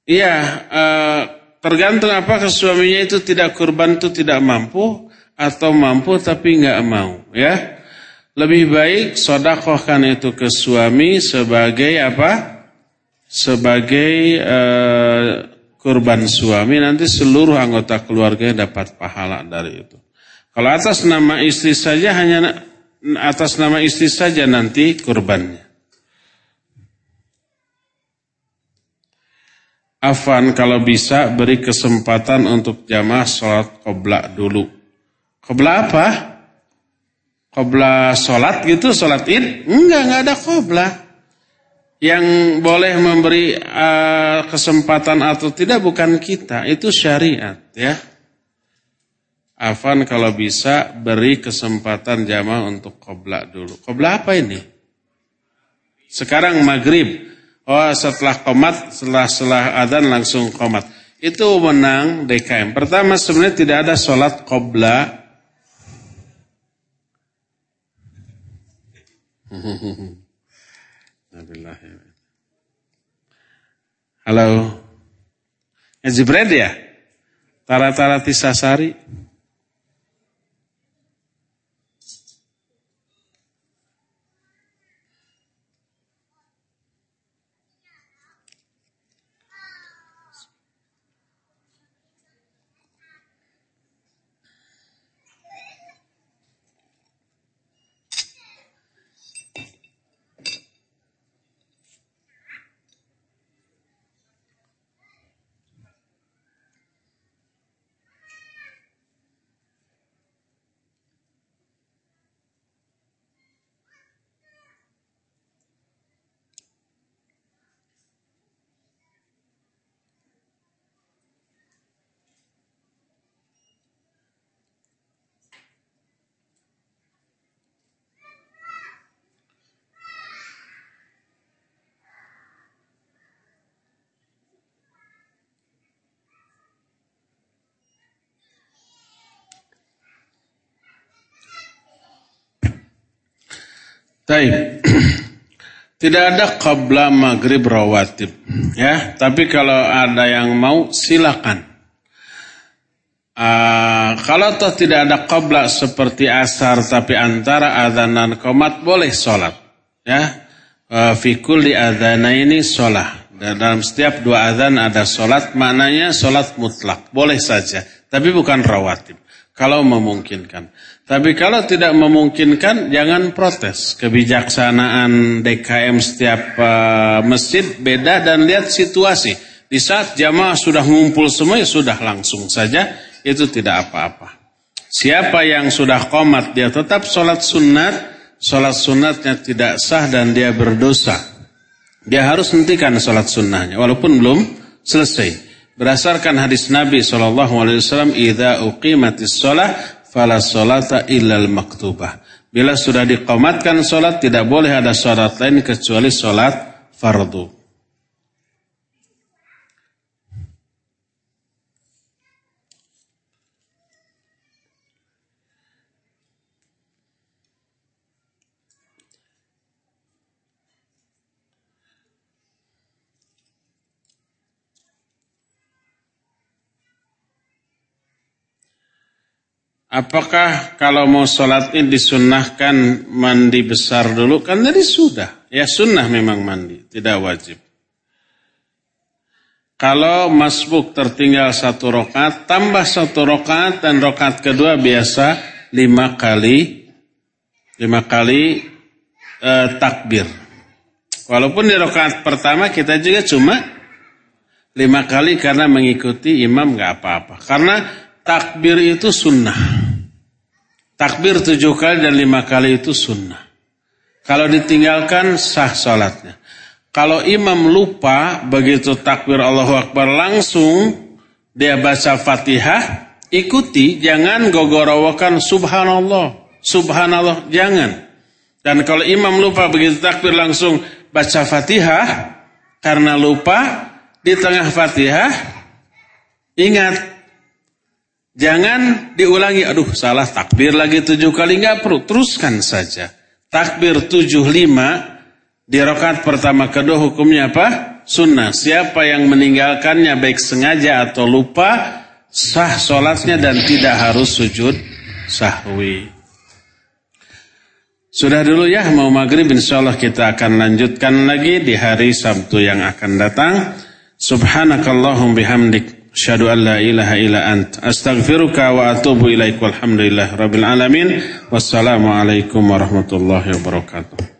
Speaker 1: Iya, eh, tergantung apakah suaminya itu tidak kurban itu tidak mampu atau mampu tapi nggak mau, ya. Lebih baik sodakohkan itu ke suami sebagai apa? Sebagai uh, kurban suami nanti seluruh anggota keluarga dapat pahala dari itu. Kalau atas nama istri saja hanya atas nama istri saja nanti kurbannya. Afan kalau bisa beri kesempatan untuk jamaah sholat qobla dulu. Qobla apa? Qobla sholat gitu, sholat id? Enggak, enggak ada qobla yang boleh memberi uh, kesempatan atau tidak bukan kita, itu syariat ya. Afan kalau bisa beri kesempatan jamaah untuk qobla dulu. Qobla apa ini? Sekarang maghrib. Oh setelah komat, setelah setelah adan langsung komat. Itu menang DKM. Pertama sebenarnya tidak ada sholat qobla. Halo. Jibred ya? Tara-tara Tisasari. Taib. Tidak ada qabla maghrib rawatib. Ya, tapi kalau ada yang mau silakan. Uh, kalau toh tidak ada qabla seperti asar tapi antara adzan dan qomat boleh sholat. Ya, uh, fikul di adzana ini sholat. Dan dalam setiap dua adzan ada sholat, maknanya sholat mutlak. Boleh saja, tapi bukan rawatib. Kalau memungkinkan. Tapi kalau tidak memungkinkan, jangan protes. Kebijaksanaan DKM setiap uh, masjid beda dan lihat situasi. Di saat jamaah sudah ngumpul semua, ya sudah langsung saja. Itu tidak apa-apa. Siapa yang sudah komat, dia tetap sholat sunat. Sholat sunatnya tidak sah dan dia berdosa. Dia harus hentikan sholat sunnahnya, walaupun belum selesai. Berdasarkan hadis Nabi SAW, Iza uqimatis sholat, fala solata illal maktubah. Bila sudah dikomatkan solat, tidak boleh ada solat lain kecuali solat fardu. Apakah kalau mau sholat ini disunnahkan mandi besar dulu? Kan tadi sudah. Ya sunnah memang mandi, tidak wajib. Kalau masbuk tertinggal satu rokat, tambah satu rokat dan rokat kedua biasa lima kali, lima kali eh, takbir. Walaupun di rokat pertama kita juga cuma lima kali karena mengikuti imam nggak apa-apa. Karena takbir itu sunnah. Takbir tujuh kali dan lima kali itu sunnah. Kalau ditinggalkan sah sholatnya. Kalau imam lupa begitu takbir Allahu Akbar langsung dia baca fatihah, ikuti jangan gogorowokan subhanallah, subhanallah jangan. Dan kalau imam lupa begitu takbir langsung baca fatihah karena lupa di tengah fatihah ingat Jangan diulangi, aduh salah takbir lagi tujuh kali, nggak perlu, teruskan saja. Takbir tujuh lima, di rokat pertama kedua hukumnya apa? Sunnah. Siapa yang meninggalkannya baik sengaja atau lupa, sah sholatnya dan tidak harus sujud sahwi. Sudah dulu ya, mau maghrib insya Allah kita akan lanjutkan lagi di hari Sabtu yang akan datang. Subhanakallahum bihamdik. Asyhadu an la ilaha illa ant. Astaghfiruka wa atubu ilaik. Walhamdulillah rabbil alamin. Wassalamualaikum warahmatullahi wabarakatuh.